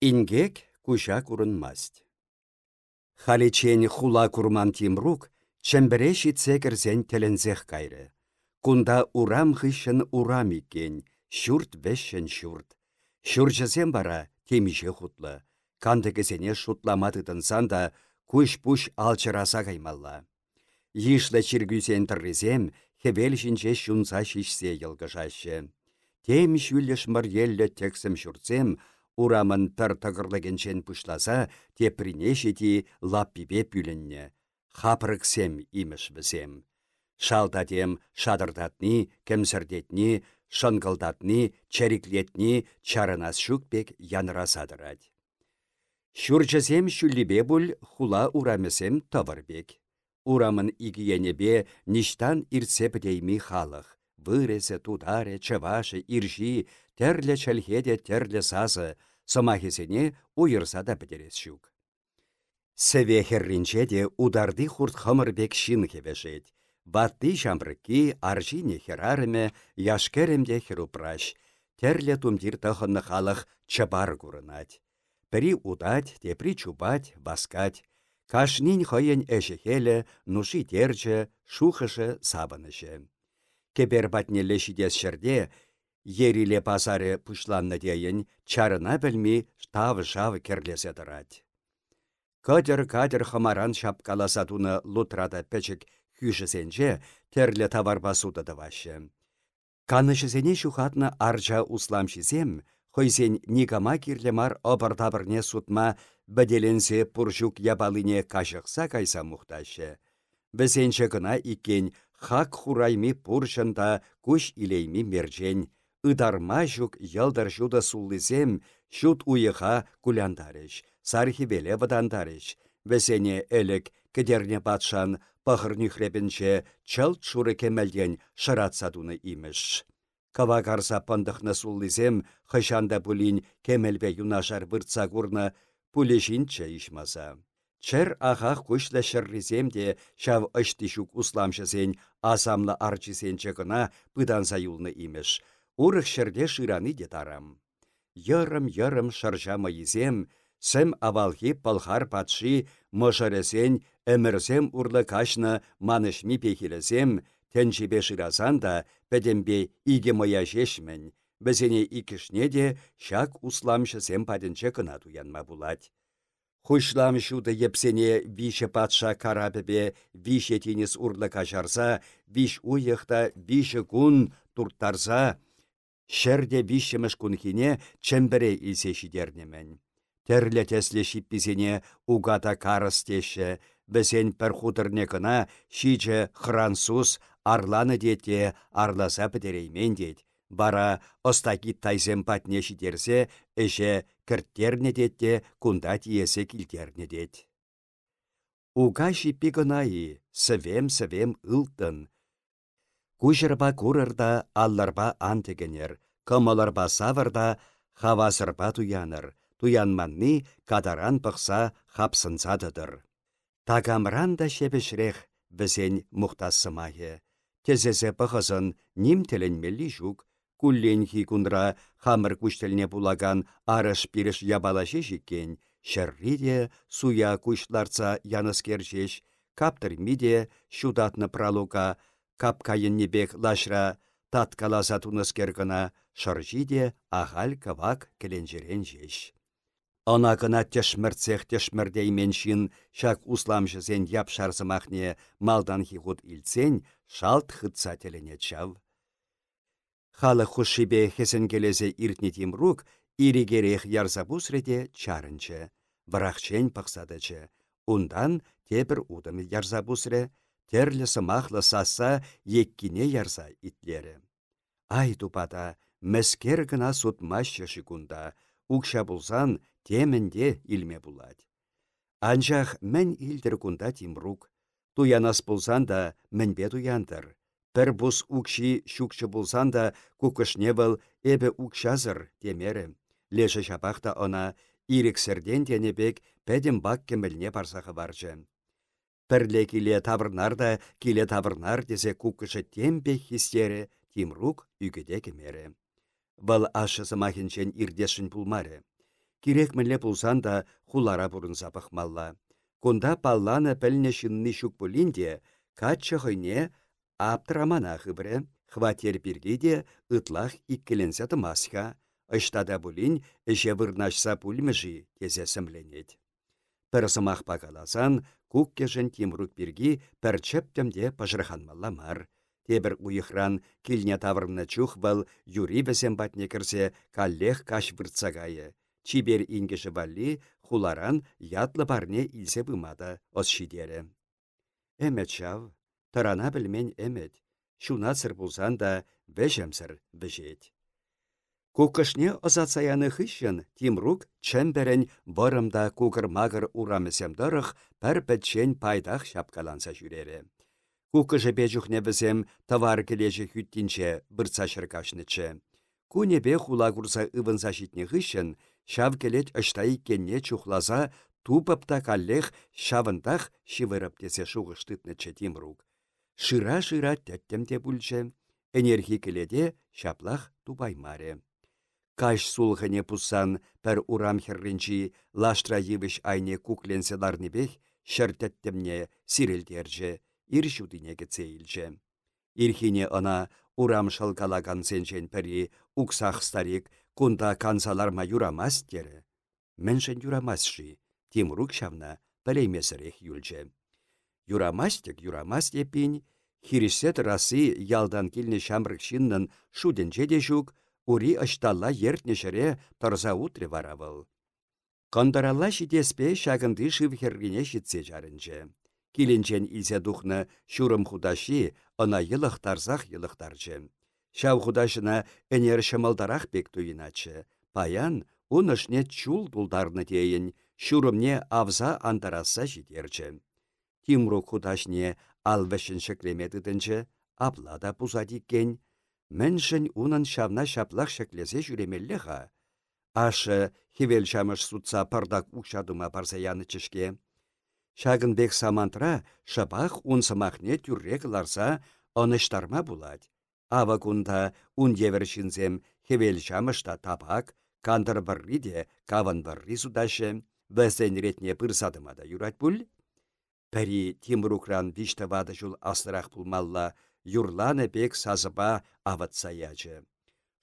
Ингек куша курынмасть. Халичен хула курман тимрук, чембіре шитсе кірзен телензех кайры. Кунда урам хыщын урам иккен, шурт вешшен шурт. Шурчысем бара темише хутлы. Канды кізене шутламатытын санда куш-пуш алчыраса каймалла. Йышлы чиргюсен тыррызем, хевел жінче шунса шишсе йылгышашы. Тем шүллеш мыр еллі тексім шурцем, Урамын пір тығырлығыншен пұшласа, теприне жеті лаппипе пүлінне. Хапырықсем иміш бізем. Шалдадем шадырдатны, кемсірдетні, шынгылдатны, чәриклетні, чарынас шүкпек янырасадырад. Шүрчізем шүллібе бұл хула урамесем тавырбек. Урамын игиенебе ништан ирсе деймі халық. Выресе, тударе, чывашы, иржи, терлі чәлхеде терлі сазы, Сымахесене уйырса да бідерес шук. Сәве херринче ударды хурт хымырбек шин хевешет. Ватты жамрыки аржине херарыме яшкерімде херупраш. Терле тумдир тахынны халық чабар курынать. Пірі удать, тепри чубать, баскать. Кашнин хойын әшехелі, нуши терчі, шухышы сабынышы. Кебер батнелі шидес шерде, Ериле пазары пушланны дейін, чарына білмей тавы-жавы керлесе дырать. Кадыр-кадыр хамаран шапкаласа туны лутрада пәчік хүшісенже терлі тавар басуды дывашы. Канышызене шухатны аржа усламшизем, хойзен никама кирлемар обыр-табырне сутма бәделенсе пуржук ябалыне кашықса кайса мұқташы. Бізенші гына икен хак хурайми пуршында күш илейми мерджен, ыдарма жүк ялдар жуда суллисем, шут уйыха куляндарыш, сархи веле вадандарыш. Весене әлік кедерне патшан пахырны хребінче чалт шуры кемелден шырат садуны иміш. Кава карса суллисем, хышанда пулин кемелбе юнашар выртса курны пулешінче ишмаса. Чер ағақ көшлі шырризем де шав ұштишук усламшысен асамлы арчисенче кына пыданса юлны имеш. Урых шерде шыраны де тарам. Йырым-йырым шыржама изем, сәм авалхи палхар патши мышыресен әмірсем урлы кашны манышми пехілесем, тәншіпе шыразан да пәдембе иге моя жешмін. Бізіне икішне де шак усламшысем падінче кына туянма булать. Хушламшуды епсене више патша карабебе више тенес урлы кашарса, виш уйықта више кун турттарса, Шерде вишемеш кунхине чембере илсе шидернемен. Терле тесле шиппизене угата карыс теше, бізен пір худырне кына шиче хрансус арланы дете арласа бідереймен дед. Бара остаки тайзем патне шидерсе, эше кірттерне детте кунда тиесе килтерне дед. Уга шиппи кынайы, сывем-сывем ылтын, Кужырба курырда алларба антегенер, кымыларба савырда хавасырба туяныр, туянманны кадаран пықса хапсынсадыдыр. Тагамран да шепешрех бізен мұқтасымайы. Тезезе пықызын ним теленмелі жүк, хи кундра хамыр күштіліне булаган арыш пиріш ябалашы жеккен, шырриде суя күштларца яныскер каптыр миде шудатны пралука капкайыннебек лашра таткаласа туныскер гына шыржиде ағал кавак келенжерен жеш. Она гына тешмірцех тешмірдейменшін шак усламшызен яп шарзымахне малдан хигут илцен шалт хытса телене. Халы келезе иртне тимрук иригерех ярза бусреде чарынчы. Варахчен пақсадычы. Ундан тепір удым ярза бусре, терлі сымақлы саса еккіне ярса итлері. Ай тупата, мәскер гына сутмашы шикунда, укша булсан темінде илме булать. Анжақ мән илдір кунда тимрук, туянас булсан да мәнбе туяндыр. Пір бус укши шукшы булсан да кукышне был эбе укшазыр темері. Леші шапақта она ирексерден денебек пәдім бак кеміліне барсақы баржы. Пірле киле тавырнар киле тавырнар десе куккышы темпе хистері Тимрук үгіде кемері. Бұл ашысы махинчен ирдешін пулмары. Кирек мінле пулсан да хулара бұрынса пықмалла. Кунда палланы пәліне шынны шук бұлінде, каччы хойне аптырамана хыбры, хватер біргеде ытлах иккеленсе тымасха, Ыштада бұлін эше вырнашса пульмежи тезе сімленет. Пір сымақ пағаласан, кук кешін Тимрук біргі пір чептімде пажырханмалла мар. Тебір уйықран килне таврымны чух был юри бізем батне кірсе каллех каш выртсагайы. Чибер ингеші балли хуларан ятлы барне илсе бымада ос шидері. Тарана білмен әмет, шуна сыр булсан да вәжемсір вәжет. Кукышне озатсаяны хыщын Тимрук чәмберен вырымда кукыр-магыр урамысемдырых пәр бітчен пайдах шапкаланса жүрере. Кукыжы бежухне бізем товар кележі хүттінче бұрца шыркашнычы. Кунебе хула курса ывынса житне хыщын, шав келет ұштай кенне чухлаза тупыпта каллех шавындах шивырып тесе шуғыштытнычы Тимрук. Шыра-шыра тәттемде бүлчі, энергии келеде шаплах тубаймаре. Каш сулхыне пусан пәр урам херринчи лаштра йывыш айне кукленсе ларныбех шыртеттемне сирелдерже, ир шудыне кецейлже. Ирхине ына урам шалкалаган сенчен пәри уксах старик кунда кансаларма юрамас тере. Міншін юрамасши, Тимрук шавна пәлеймесірех юлже. Юрамастек юрамас епин, хирисет расы ялдан килне шамрык шиннын шуденче де жук, ури ышталла ертнешере тұрза утре варавыл. Кондаралла шидеспе шагынды шывхергене шитсе жарынчы. Киленчен илсе духны шурым худаши, ына йылықтарзақ йылықтарчы. Шау худашына энер шымылдарах бек туйыначы. Паян унышне чул дулдарны дейін, шурымне авза антараса жидерчі. Тимрук худашне алвешін шекремедідінчі, аблада пузадиккен, Міншін унын шавна шаплақ шеклесе жүремеллеға. Ашы хевел шамыш сутса пардак укшадыма барса яны чешке. Шагынбек самантра шапах унсымахне тюррек ларса оныштарма булать. Ава кунда ун евершинзем хевел шамышта табак, кандыр барри де каван барри судашы, вәсен ретне пырсадыма да юрать пул. Пәри Тимрукран вишта вады жул асырақ пулмалла, юрланы бек сазыба аватса ячы.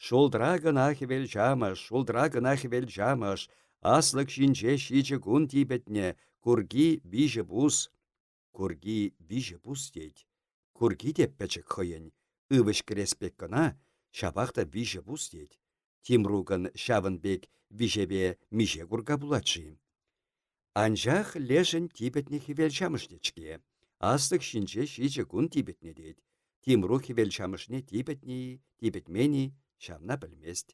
Шулдра гына хевел жамыш, шулдра гына хевел жамыш, аслык шинче шичі күн тибетне, курги бижі бус. Курги бижі бус дейд. Курги деп пәчік хойын, ывыш кіреспек гына, шабақта бижі бус дейд. Тимругын бек вижебе миже курга булачы. Анжақ лешін тибетне хевел жамыш дечке. Аслык шинче шичі күн тибетне дейд. Тимру хивел çамышне типетни, типетмени, çавна білмест.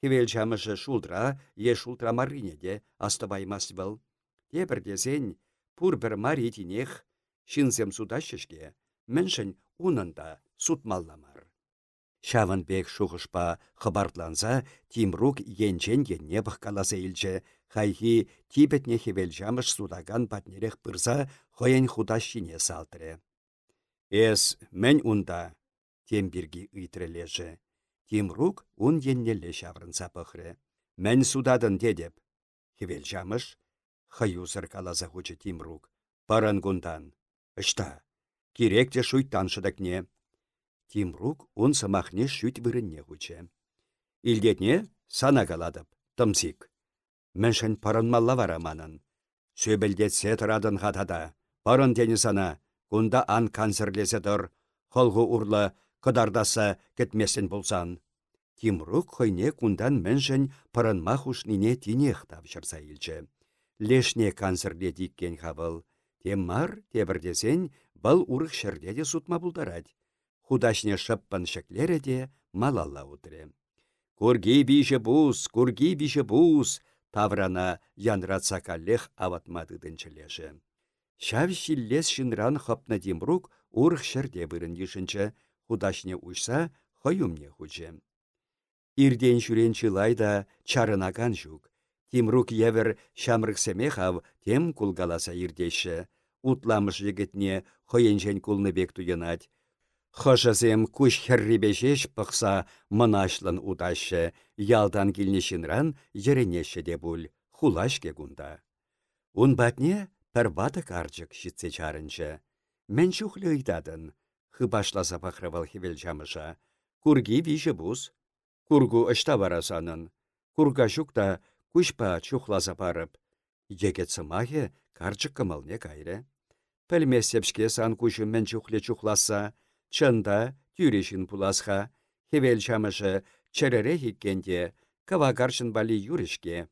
Хивел çамышы шултра, е шултра маринеде астываймас был. Тепір десен, пур бір мари тинех, шинзем судашышке, міншін унында сутмалламар. Шавын бек шуғышпа хыбартланса, Тимрук енчен енне бұққаласа илчі, хайхи тибетне хевел жамыш судаган патнерех пырса, хоен худаш шине салтыры. Эс мән унда, тем бирги ыйтрележе. Тимрук ун еннелле шаврынса пăхрре. Мән судадын дедеп. Хевел жамыш, хаюсыр каласа хучы Тимрук. Паран гундан. Ышта, керекте шуйттан шыдакне. Тимрук ун самахне шүт вырынне хучы. Илдетне сана каладып, тымсик. Мәншін паранмалла вараманын. Сөбілдетсе тұрадын хатада. Парын тені сана, Кунда ан канцерлесе тұр, холгу урлы кыдардаса кетмесін болсан. Тимрук хойне кундан мэншін пырынма хушнине тинех тавшырса илчі. Лешне канцерле диккен хавыл. Теммар тебірдесен бұл урық шерде де сутма бұлдарад. Худашне шыппын шеклері де малалла утыры. Курги биші бус, курги биші бус, таврана янратса каллех аватмадыдынчылеші. Шав шиллес шынран хапна демрук урх шырде бұрын худашне ұшса хойумне хучы. Ирден шүрен чылайда чарынаган жүк. Тимрук евер шамрыксеме хав тем кулгаласа ирдеші. Утламыш егітне хойенжен кулны бек туйынать. Хошасем күш херрибешеш пықса мұнашлын удашы, ялдан келнешінран еренеші де бұл. хулашке кунда. Ун батне пір вады карчык шитсе чарынчы. Мен чухлы ыйтадын, хыбашласа пахрывал хевел жамыша. Курги виші бус. Кургу ышта барасанын. Курга шукта кушпа чухласа парып. Егет сымахе карчык кымылне кайры. Пәлмесепшке сан кушын мен чухле чухласа, чында тюрешін пуласха, хевел чәрере хиккенде, кава каршын бали юрешке.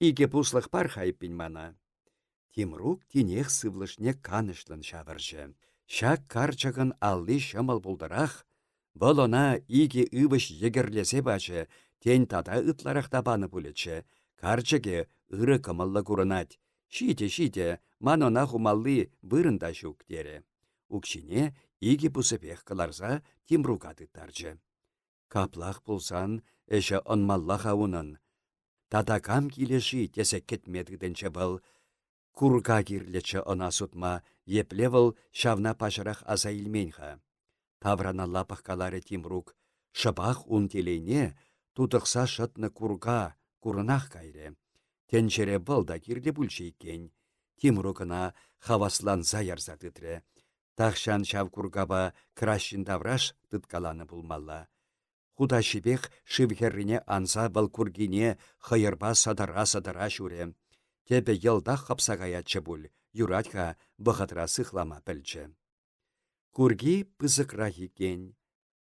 Иге пуслых пар хайппин мана. Тимрук тинех сывлышне канышлын шавыржы. Шак карчыгын алли шымыл булдырах, Бұл она иге ывыш егерлесе бачы, тен тада ытларах табаны пулечі. Карчыге ыры кымыллы курынать. Шите-шите, ман она хумалли вырында шук тере. Укшине иге пусыпех кыларса Тимрука тыттарчы. Каплах пулсан, эші онмаллах аунын. Тадакам килеши тесе кетмедгденче был, Курга кирлечі ына сутма, еплевыл шавна пашырах аза илменха. Таврана лапах каларе Тимрук, шыбах ун телейне, тудықса шытны курга, курынах кайре. Тенчере да кирде бүлшейкен. Тимрукына хаваслан заярза тытре. Тахшан шав кургаба кращин давраш тыткаланы булмалла. Худа шибех шивхеррине анса был кургине хайырба садара-садара шуре. Тепе йылдах хапсагаяччы пуль, юратха бұғытра сықлама пілчі. Курги пызықра кен.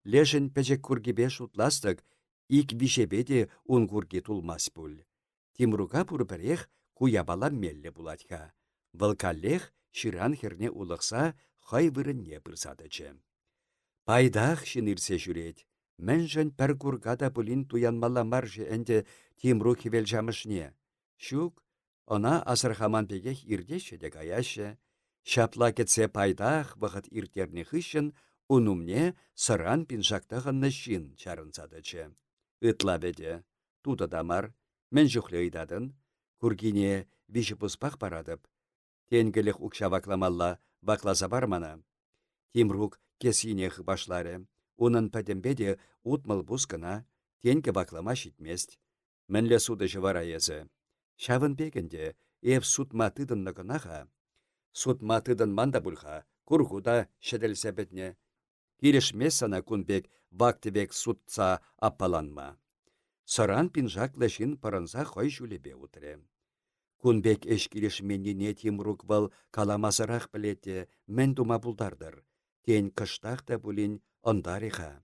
Лешін пәжек кургибе шутластық, ик вишебеде ун курги тулмас пуль. Тимруга пурбірех куябала мелле буладха. Вылкаллех ширан херне улықса хай вырынне пырсадычы. Пайдах шинирсе жүрет. Мәнжін пәр кургада пулин туянмала маржы әнде Тимру хевел жамышне. Шук Она асырхаман пегех ирдеше де каяшы. Шапла кетсе пайдах вғыт иртерне хыщын, унумне сыран пинжактағынны шин чарынсадычы. Ытла беде. Туда дамар. Мен жүхлі ыйдадын. Кургине виші пұспақ парадып. Тенгілік бакласа бармана. Тимрук кесине башлары. Унын пәдембеде утмыл бұскына, тенгі баклама шитмест. Мінлі суды жывара езі. Шавын бекенде, эп сутма тыдынны кынаха. Сутма тыдын манда бульха, кургуда шеделсе бетне. Кирешмес сана кунбек вактыбек сутца аппаланма. Сыран пинжак лешин паранса хой жүлебе утре. Кунбек эш не тимрук был каламасырақ білетте мен дума булдардыр. Тен кыштақ та булин ондариха.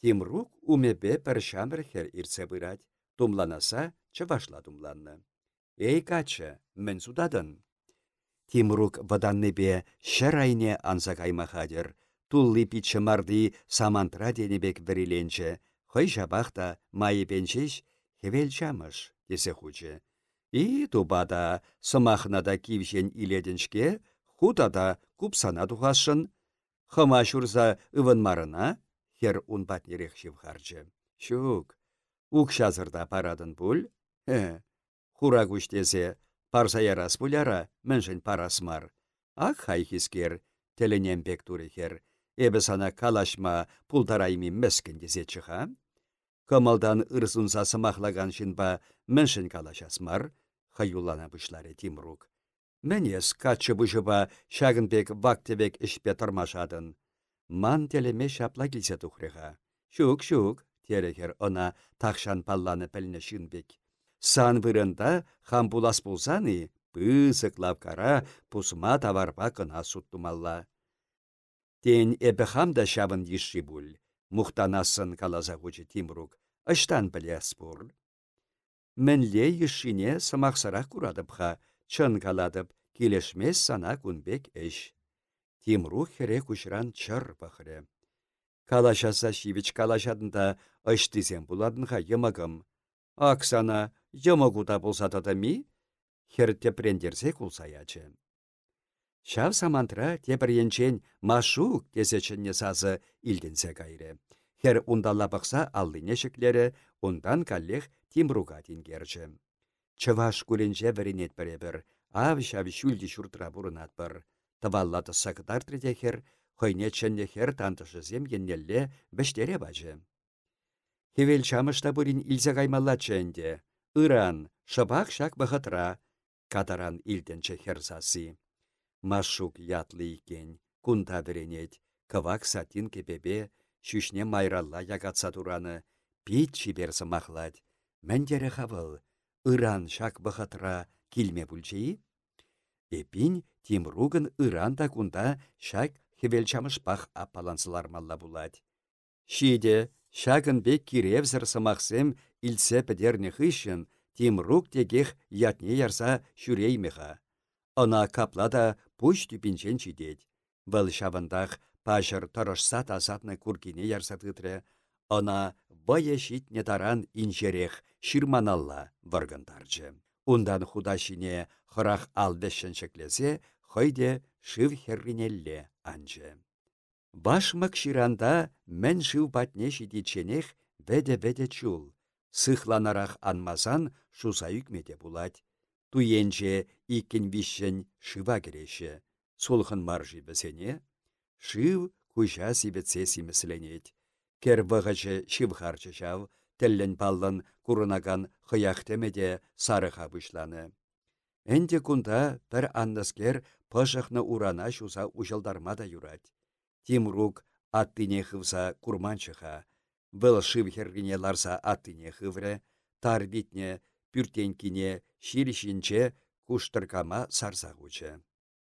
Тимрук умебе пір хер ирсе бырать. Тумланаса чывашла тумланны. Эй качы, мін судадын. Тимрук ваданнебе шырайне анса каймахадыр. Тулли пичі марды самантра денебек віриленче. Хой жабахта майы пенчеш хевел чамыш, десе хучы. И тубада сымахнада кившен иледіншке, худада купсана тухашын. Хыма шурза ывынмарына, хер унбатнерек шивхарчы. Шук, Укшазырда парадын пуль? Э, хура парса ярас пуляра, парасмар. Ак хайхискер, теленем бек турихер, эбі сана калашма пултарайми мәскін чыға. Кымылдан ырсунса сымақлаган шынба міншін калашасмар, хаюлана бұшлары Тимрук. Мәнес качы бұжыба шагынбек вактебек ішпе тұрмашадын. Ман телеме шапла келсе тухреға. Шук-шук, терехер она тахшан палланы пәліне шынбек. Сан вырында хам булас пулсаны, пысык лавкара пусма таварпа кына суттумалла. Тен эбі хамда шабын ешші бұл, мұқтанасын калаза Тимрук, ыштан білес бұл. Мінле ешшіне сымақсырақ күрадыпха, чын каладып, келешмес сана күнбек эш. Тимрук хере күшран чыр пахры. Калашаса шивич калашадында ыштисем буладынға йымығым. Аксана йымығуда болса ми? Хер тепрендерсе кулсаячы. Шав самантра тепіренчен машук тесечінне сазы илденсе кайры. Хер ундалла бақса аллине шеклері, ундан каллех тимруга тингерчі. Чываш куленже вірінет біребір, ав шав шүлді шуртра бұрынат бір. Таваллаты сақыдар хер, хойне хер тантышызем еннелле біштере бачы. Хевел чамышта бурин илзе каймалла ченде. Ыран, шабақ шак бұғытра, кадаран илденче херзасы. Машук ятлы икен, кунда біренет, кывак сатин кепебе, шүшне майралла ягатса тураны, пит чиберсі мақлад. Мәндері хавыл, ыран шак бұғытра килме бүлчейі? Эпин Тимругын ыран да кунда шак пах апалансылар малла булать. Шиде, шагын бек киревзір сымақсем илсе пӹдернне хыщын, Тимрук тегех ятне ярса шүреймеха. Она каплада пуш тюпинчен чидет. Вăл пашыр тырышса тазатны куркине ярса тытрре, Она вăйе çитне таран инжерех ширманалла выргындарчы. Ундан худашине хырах албешшн шеклесе, хойде шыв херринелле анчы. Башмак ширанда мен шыв патне шидиченех веде-веде чул. Сыхланарах анмасан шуса үкмеде булать. Туенче иккен вишшен шыва кереше. Солхын маржи бізене, шыв куча сибетсе симесленет. Кер вғачы шывхарчы жав, тіллін паллын курынаган хыяхтемеде сарыға бұшланы. Энде кунда бір анныскер пышықны урана шуса ужылдарма да юрать. Тимрук аттыне хывса курманчыха, Бұл шывхергіне ларса аттыне хывре, тар битне, пүртенкине, ширишінче куштыркама сарсағучы.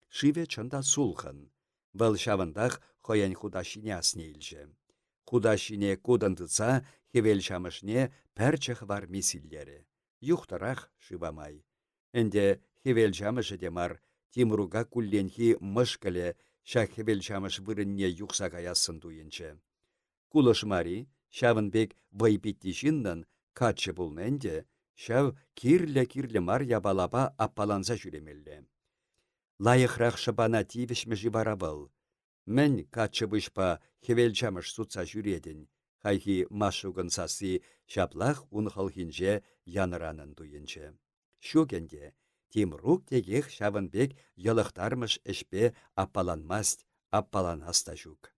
Шиве чында сулхын. Бұл шавындақ хоян худашине аснейлжі. Худашине кудындыца хевел шамышне пәрчіх var мисиллері. Юхтарақ шивамай. Энде хевел шамышы демар, Тимруга кулленхи мышкале, шах хевел шамыш вырынне юқса каясын туйынчы. Кулыш мари, Шавынбек вайпетті жиннан качы бұлненде, шав кирлі-кирлі мар ябалаба аппаланса жүремелі. Лайықрақ шыбана тивішмі жибара был. Мен качы бұшпа хевелчамыш сутса жүредін. Хайхи машугын сасы шаплах унхалхинже яныранын дуйынчы. Шугенде, Тимрук тегех шавынбек йылықтармыш ішпе аппаланмаст, аппаланаста жүк.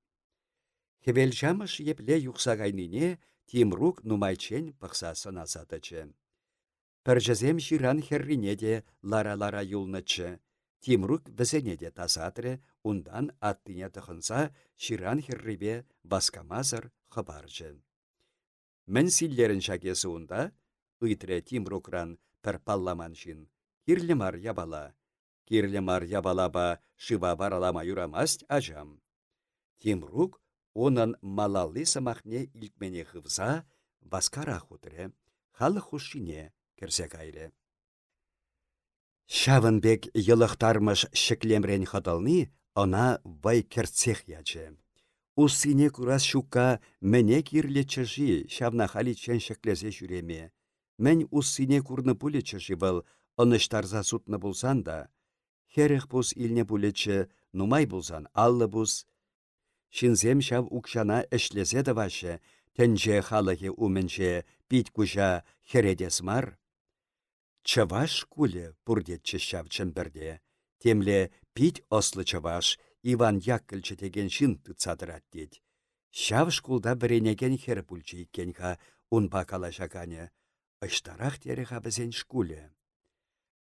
Хевел жамыш епле юқсағайнине Тимрук нумайчен пықса сынасатычы. Піржізем жиран херрине де лара-лара юлнычы. Тимрук візене де тасатры, ундан аттыне тұхынса ширан херрибе баскамазыр хыбаржы. Мін силлерін шакесі унда, үйтірі Тимрукран палламан. Кирлемар ябала. Кирлемар ябалаба шыва баралама юрамаст ажам. Тимрук Онын малалли самахне илкмене хывса, васкара хутре, халы хушине керсе кайры. Шавынбек йылықтармыш шеклемрен хатални, она вай керцех ячы. Усыне курас шука мене кирле чыжи, шавна хали чен шеклезе жүреме. Мен усыне курны пуле чыжи был, оныштарза сутны булсан да. Херех бус илне пулечі, нумай булсан аллы бус, Шинзем шав укшана эшлесе ваше, тенче халахи уменче пить кужа хередес мар. Чаваш куле пурдетче шав чемберде. Темле пить ослы чаваш Иван Яковлевич деген шин тыцадырат дед. Шав шкулда біренеген хер пульчы иккенха калашакане. Ыштарах тереха бізен шкуле.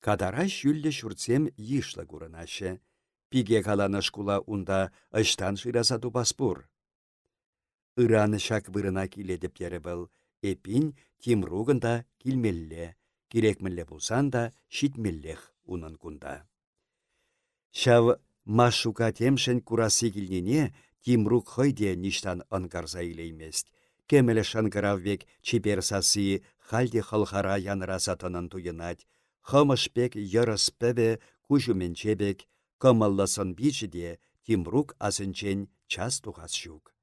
Кадара шүлле шурцем йышлы курынашы. Пиге каланы шкула унда ыштан шыраса тупаспур. Ыраны шак вырына киледіп ері был, эпин Тимругында килмелле, керекмелле булсан да шитмеллех унын кунда. Шав машука темшен курасы килнене Тимрук хойде ништан ынгарса илеймест. Кемеле шангаравбек чипер сасы халде халхара янраса тынын туйынать, хымышпек йырыс пәбе чебек, кымыллысын бичіде Тимрук асынчен час тухас щук.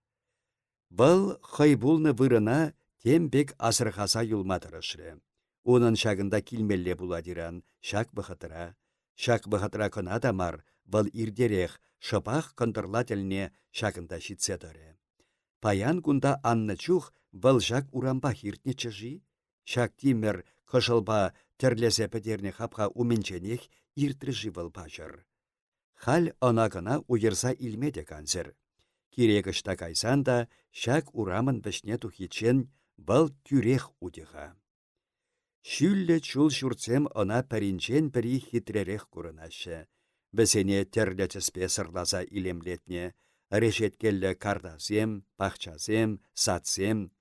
Бұл хайбулны вырына тембек асырхаса юлматырышры. Унын шагында килмелле буладиран шак бұхытыра. Шак бұхытыра кына дамар, бұл ирдерех шыпах контрлательне шагында шитседірі. Паян кунда анны чух бұл жак урамба хиртне чыжи. Шак тимер кышылба терлесе пәдерне хапха уменченех иртрыжи бұл пачыр. Хал онағына уйырса илмеде канзір. Кирегішта кайсан да, шак урамын бішне тухичен бұл тюрех удиға. Шүлле чул шурцем ына пәрінчен пірі хитререх курынашы. Бізене терлечіспе сырласа илемлетне, решеткеллі кардасем, пахчасем, сатсем.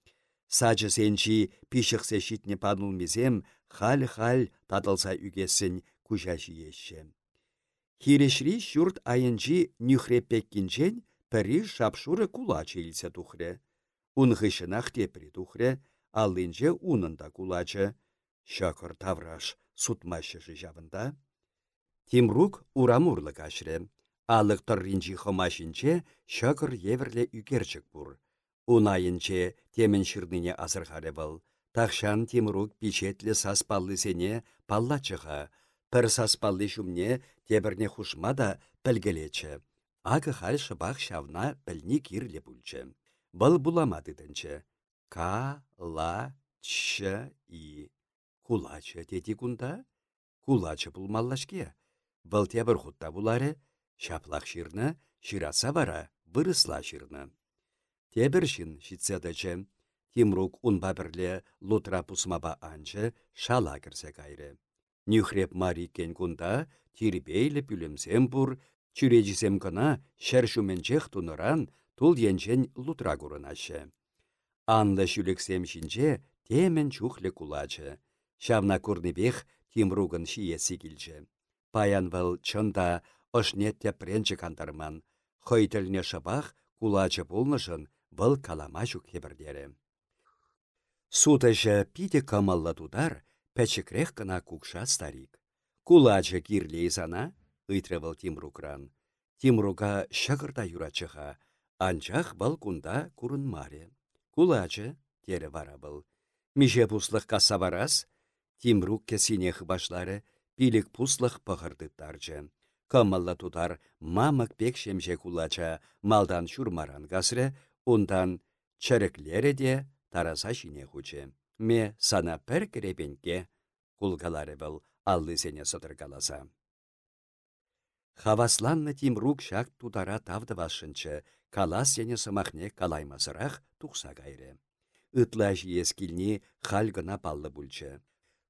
Сачысенчи пишықсе шитне падылмезем, хал-хал тадылса үгесін күжаши еші. Хирешри шүрт айынчи нюхреппеккінчен пірі шапшуры кулачы илсе тухре. Унғышынақ тепри тухре, алынче унында кулачы. Шакыр тавраш сутмашышы жавында. Тимрук урамурлы кашре. Алық тұрринчи хомашинче шакыр еверле үкерчік бұр. Унайынче темен шырныне азырғары был. Тахшан Тимрук пичетлі саспаллы сене паллачыға. Пір саспаллы шумне тебірне хушма да пілгелечі. Ағы хал шыбақ шавна пілні кирлі бүлчі. Бұл буламады дінчі. К, ла, ч, и. Кулачы деди кунда? Кулачы булмаллашке. Бұл тебір хутта булары, шаплақ ширны, шираса бара, бұрысла ширны. Тебір шин шитседачы. Тимрук унба бірле лутра пусмаба анчы шала кірсе кайры. Нюхреп мари кен кунда тирбейлі пүлімсем бұр, чүрежісем кына шәршуменчех туныран тул енчен лутра курынашы. Анда шүліксем темен чухле кулачы. Шавна курныбех Тимругын шиесі килчі. Паян вăл чында ышне тепренчі кандарман. Хăйтелне шабах кулачы пулнышын вăл калама çук хепірдері. Сутăçă пиде кымыллы тудар, пәчікрех кына кукша старик. Кулачы кирлей сана, ыйтрывыл Тимрукран. Тимруга шағырда юрачыға, анчах бал кунда курын маре. Кулачы, тере вара был. Миже пуслық каса барас, Тимрук кесинех башлары, пилік пуслық пығырды тарчы. Кымыллы тутар мамык пек шемже кулача малдан шурмаран гасры, ундан чәріклері де тараса шине хучы. Ме сана пір керепенке кулгалары был аллы сене сыдыргаласа. Хавасланны Тимрук шак тутара тавды вашынчы, калас сене сымахне калаймасырақ тухса кайры. Ытла жиес килни паллы.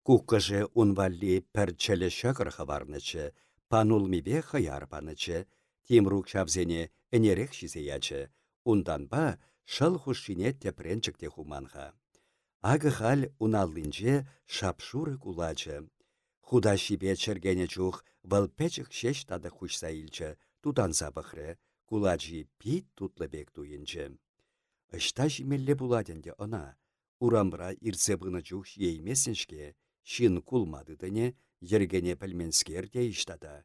Куккыжы унвалли пәрчелі шакыр хаварнычы, панулмибе хаяр панычы, Тимрук шавзене энерек шизеячы, унданба шыл хушине тепренчікте хуманха. Ағы хал уналлинче шапшуры кулачы. Худа шипе чергене чух вăл печік шеш тады хушса илчі, тудан забықры, кулачи пит тутлыбек туйынчы. Ышта жимелле буладенде она, урамбра ирсе бұны чух еймесеншке, шин кулмады дыне, ергене пілменскер де иштада.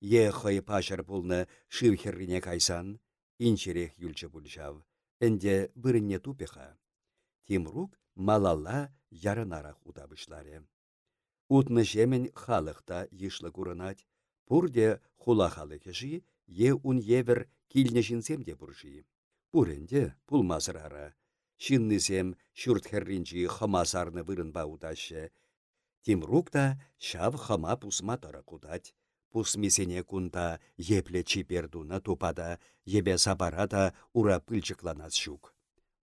Е хой пашыр пулны шивхеррине кайсан, инчерех юлчы бульжав, энде бірінне тупеха. Тимрук малалла ярынарах удабышларе. Утны жемен халықта йышлы курынать, пурде хула халы кеші, е ун евер де буржи. Пуренде пулмазырара. Шиннысем шүртхерринчи хамасарны вырын. Тимрукта шав хама пусма тара кудать. Пусмисене кунда епле чипердуна тупада, ебе сабарата ура пылчыкланас шук.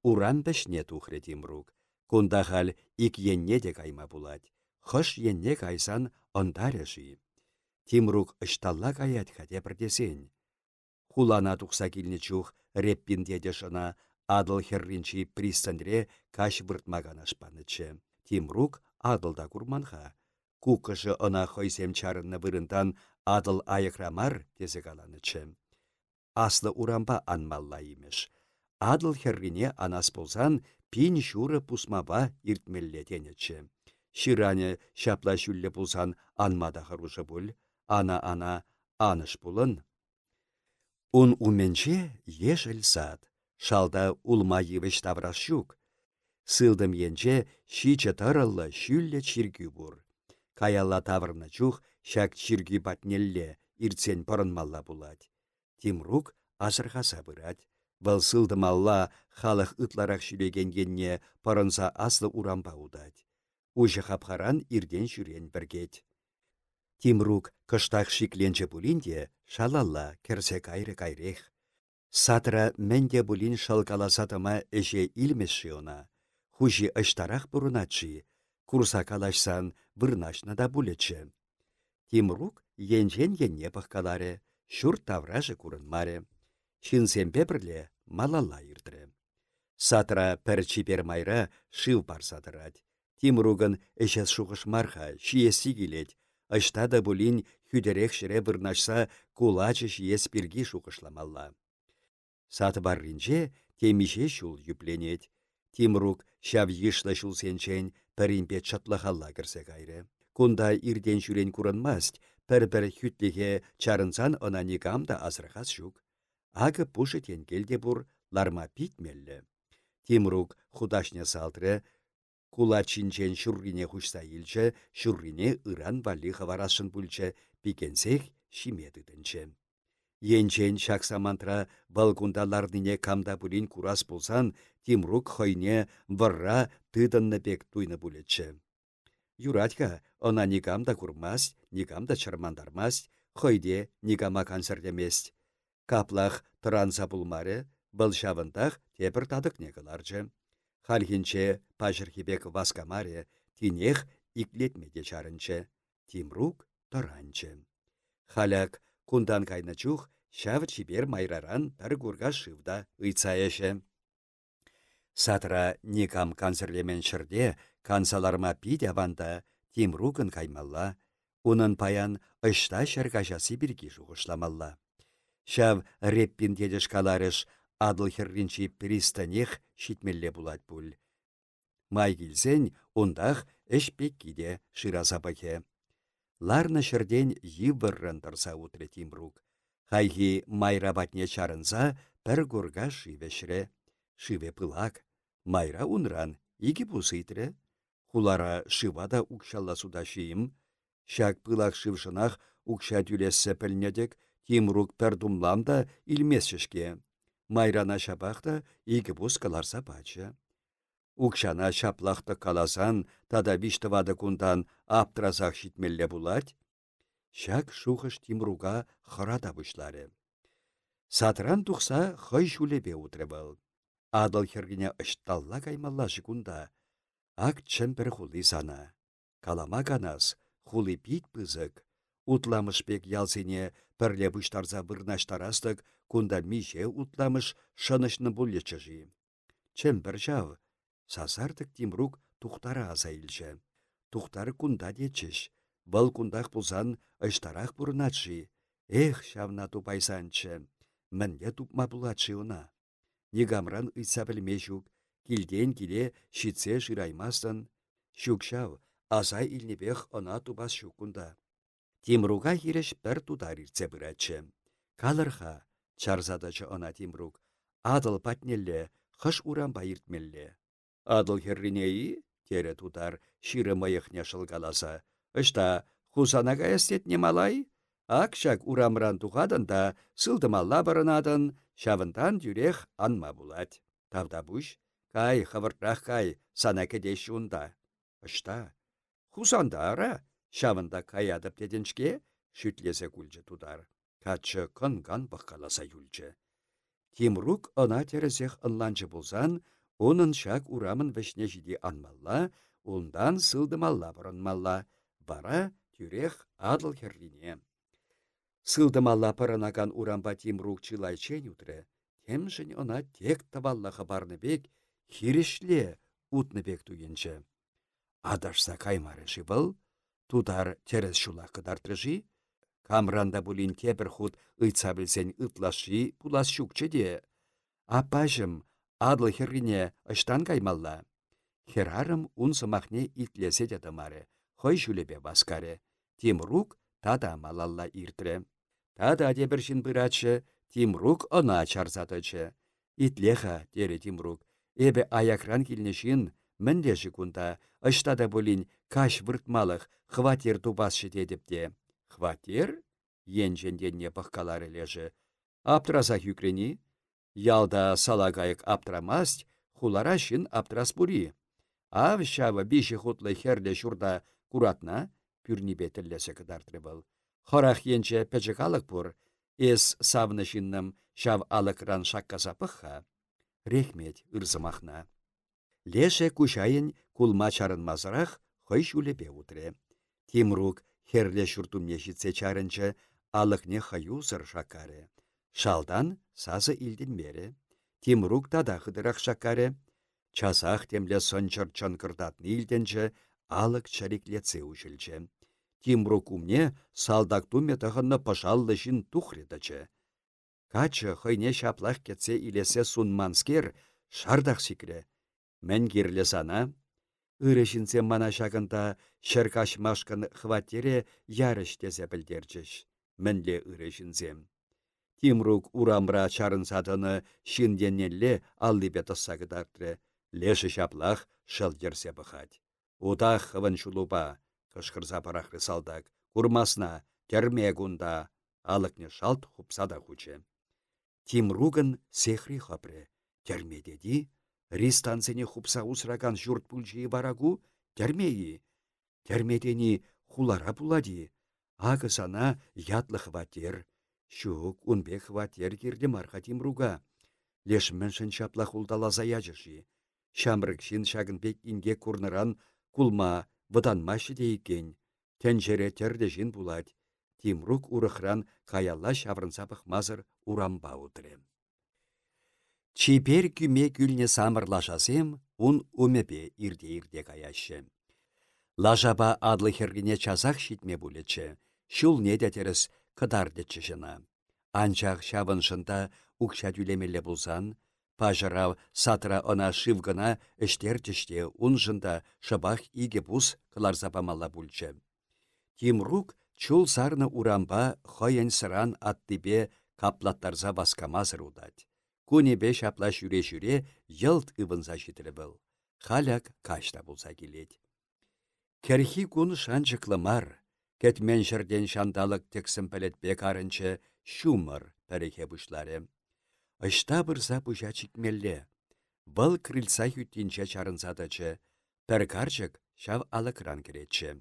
Уран бішне тухре Тимрук. Кунда хал ик енне де кайма булать. Хыш енне кайсан ондареши. Тимрук ышталла каят хаде бірдесен. Хулана тухса килне чух реппин дедешына адыл херринчи пристандре каш выртмаганашпанычы. Тимрук адылда курманха. Кукышы ына хойсем чарынны вырындан адыл айықрамар тезе каланычы. Аслы урамба анмалла имеш. Адыл херрине анас болсан пин шуры пусмаба иртмеллетенечі. Ширане шапла шүлле пулсан анмада харушы бұл, ана-ана аныш пулын. Ун уменче еш сад, шалда улма йывыш тавраш шук. Сылдым енче шиче тарыллы шүлле чиргü бур. Каялла таврны чух шак чиргü батнелле ирцен пырынмалла булать. Тимрук асырхаса бырать. Вăл сылдымалла халық ытларах шүлегенгенне пырынса аслы урамба удать. Ужы хапхаран ирден жүрен біргет. Тимрук кыштақ шикленче булинде шалалла керсе кайры кайрех. Сатра менде булин шалкаласатыма эже илмешші она. Хужи ыштарах буруначы, Курса калашсан вырнашна да булечче. Тимрук енчен енне пăхкаларе, çур тавражы курынмаре. Çынсемпе пірле малалла иртре. Сатра пір чипер майра шыв сатырать. Тимругын эшес шухышмарха, шиесі келет. Ашта да булин хүдерек шыре вырнашса кулачы шиес пирги шухышламалла. Саты барринче темише шул юпленет. Тимрук шав йышлы шул сенчен пәрінпе чатлахалла кірсе кайры. Кунда ирден жүлен курынмаст, пір-пір хүтліге чарынсан она никам да азырхас. Ағы пушы келде бұр ларма питмеллі. Тимрук худашне салтры, кула чинчен шуррине хушса илчі, шуррине ыран вали хаварашын бүлчі, пикенсех шимедыдынчы. Енчен шакса мантра балкундаларныне камда бұлін курас болсан, Тимрук хойне варра тыдынны бек туйны булетче. Юратька, она никам да курмас, никам да чармандармас, хойде никама концертемест. Каплах транса пулмаре, шавындах тепір не кыларчы. Хальхинче пажырхибек васкамаре, тинех иклетмеде чарынчы. Тимрук таранчы. Халяк кундан кайначух, шав чибер майраран пір гурга шывда ыйцаяшы. Сатра никам канцерлемен шырде, кансаларма пид аванда, Тимрукын каймалла, унын паян ышта шәргажасы бірге жуғышламалла. Шав реппин дедіш каларыш адыл херринчи пристанех шитмелле булат бұл. Май келсен, ондах пек киде шыраза баке. Ларны шырден йывыррын тұрса утре Тимрук. Хайхи майра батне чарынса, пір гурга шивешре шиве пылак. Майра унран, игі пусыйтре. Хулара шивада укшалла суда шиім. Шак пылак шившынах укша тюлессе пілнедек, Тимрук пәрдумлам да илмесшішке. Майрана шабақта игі пус каларса пачы. Укшана шаплақты каласан, тада вады кундан аптразақ шитмелле булать. Шак шухыш Тимруга хырада бұшлары. Сатран хый шулебе утры был. Адыл хергіне ұшталла каймалла жігунда. Ак чын хули сана. Калама канас, хули пит пызык. Утламыш пек ялсене пірле бұштарза вырнаштарастык, кунда мише утламыш шынышны бұлле чыжи. Чын бір жав, сасардык тимрук тухтара аза илчі. Тухтары кунда дечіш. Бұл бұлзан ұштарақ бұрыначы. Эх, шавна тупайсанчы. Мінде тупма бұлачы уна. Нигамран ыйтса білме жүк, килден киле шитсе жираймастын. Шукшав, азай илнебех она тубас шукунда. Тимруга хиреш бір тудар иртсе бұратчы. Калырха, чарзадачы Тимрук, адыл патнелле, хыш уран байыртмелле. Адыл херринеи, тере тудар, ширы майықне шылгаласа. Ышта, хусанага не малай? Акшак урамран тухадында сылдымалла барынадын, Шавынтан юрех анма булать. Тавда буш, кай хавыртрах кай, сана кеде шунда. Ышта, хусанда ара, шавында каядып теденчке, шүтлесе күлчі тудар. Качы кынган баққаласа юлчы. Тимрук ына терезех ынланчы onun шак урамын вешне анмалла, ондан сылдымалла бұрынмалла, бара тюрех адыл херлине. Сылдымалла паранаган урамба Тимрук чилайчен утре, темжін она тек таваллаха барны бек, хирешле утны бек туйынчы. Адашса каймарышы был, тудар терес шула кыдартрыжи, камранда булин тепір худ білсен ытлашы пулас шукчы де. Апажым, адлы херрине ыштан каймалла. Херарым ун сымахне итлесе дедімары, хой жүлебе баскаре. Тимрук тада малалла иртре. Тада адебіршін бұрачы, Тимрук она чарзатычы. Итлеха, тере Тимрук, эбе аякран килнешін, міндеші күнда, ұштада болин каш выртмалық хватер тубасшы дедіпте. Хватер? Енженденне пыққалары лежі. Аптраза хүкрені? Ялда салагайық аптрамаст, хулара шын аптрас бұри. Ав шавы биші хутлы шурда куратна, пүрнибе тіллесі кыдартыры был. Хорах енче пәчікалық бұр, ес савны жинным шав шакказа пықха. Рехмет ырзымахна. Леше кушайын кулма чарынмазырақ хăй çулепе утре. Тимрук херле çуртумне çитсе чарынчы алыкне хаюсыр шакаре. Шалдан сазы илденмере. Тимрук тада шакаре. Часах темле сончыр чынкыртатны илденче алык чариклеце ужілче. Тимрук умне салдак туме тахынна пашаллы жин тухредачы. Качы хыйне шаплах кетсе илесе сунманскер шардах сикре. Мен кирле сана. Үрешінсе мана шагында шыркаш машкын хватере ярыш тезе білдерчіш. Мінле. Тимрук урамра чарын сатыны шинденнелле аллипе тăссагыдартре. Леші шаплах шылдерсе бұхать. Утах хывын шулупа, кышкырса парахры салдак, курмасна, терме гунда, алыкне шалт хупсада хуче. Тимругын сехри хапре, термедеди, ристанцене хупса усраган журт барагу, термеи. Термедени хулара пулади, ағы сана ятлы хватер, шук унбе хватер кирде марха Тимруга. Лешмен шапла хулдала шин шагын пек инге курныран кулма вăданмаççы дейкен. Тенчере терде жин пулать. Тимрук урăхран каялла çаврынса мазыр урамба утре. Чипер күме күлне самырлашасем, ун умепе ирде-ирде каящы. Лажаба адлы хергене часах шитме булечче, шул не терес кыдардечче жына. Анчах çавăншында укша тюлемелле булсан, Пажырав сатра она шивгына эштертіште унжында шабах иге бус кыларса памалла пульчче. Тимрук чул сарны урамба хойен сыран аттипе каплаттарса васкамазыр удать. Кунебе шапла жүре-жүре йылт ывынса житірі был. Халяк кашта болса келет. Керхи кун шанчыклы мар, кетмен жерден шандалық тексім пәлетпе карынчы шумыр пәреке бұшлары. Ышта бұрза бұжа чикмелле. Бұл крыльца хүттінче чарынсадачы. Пір карчык шав алықран керетчі.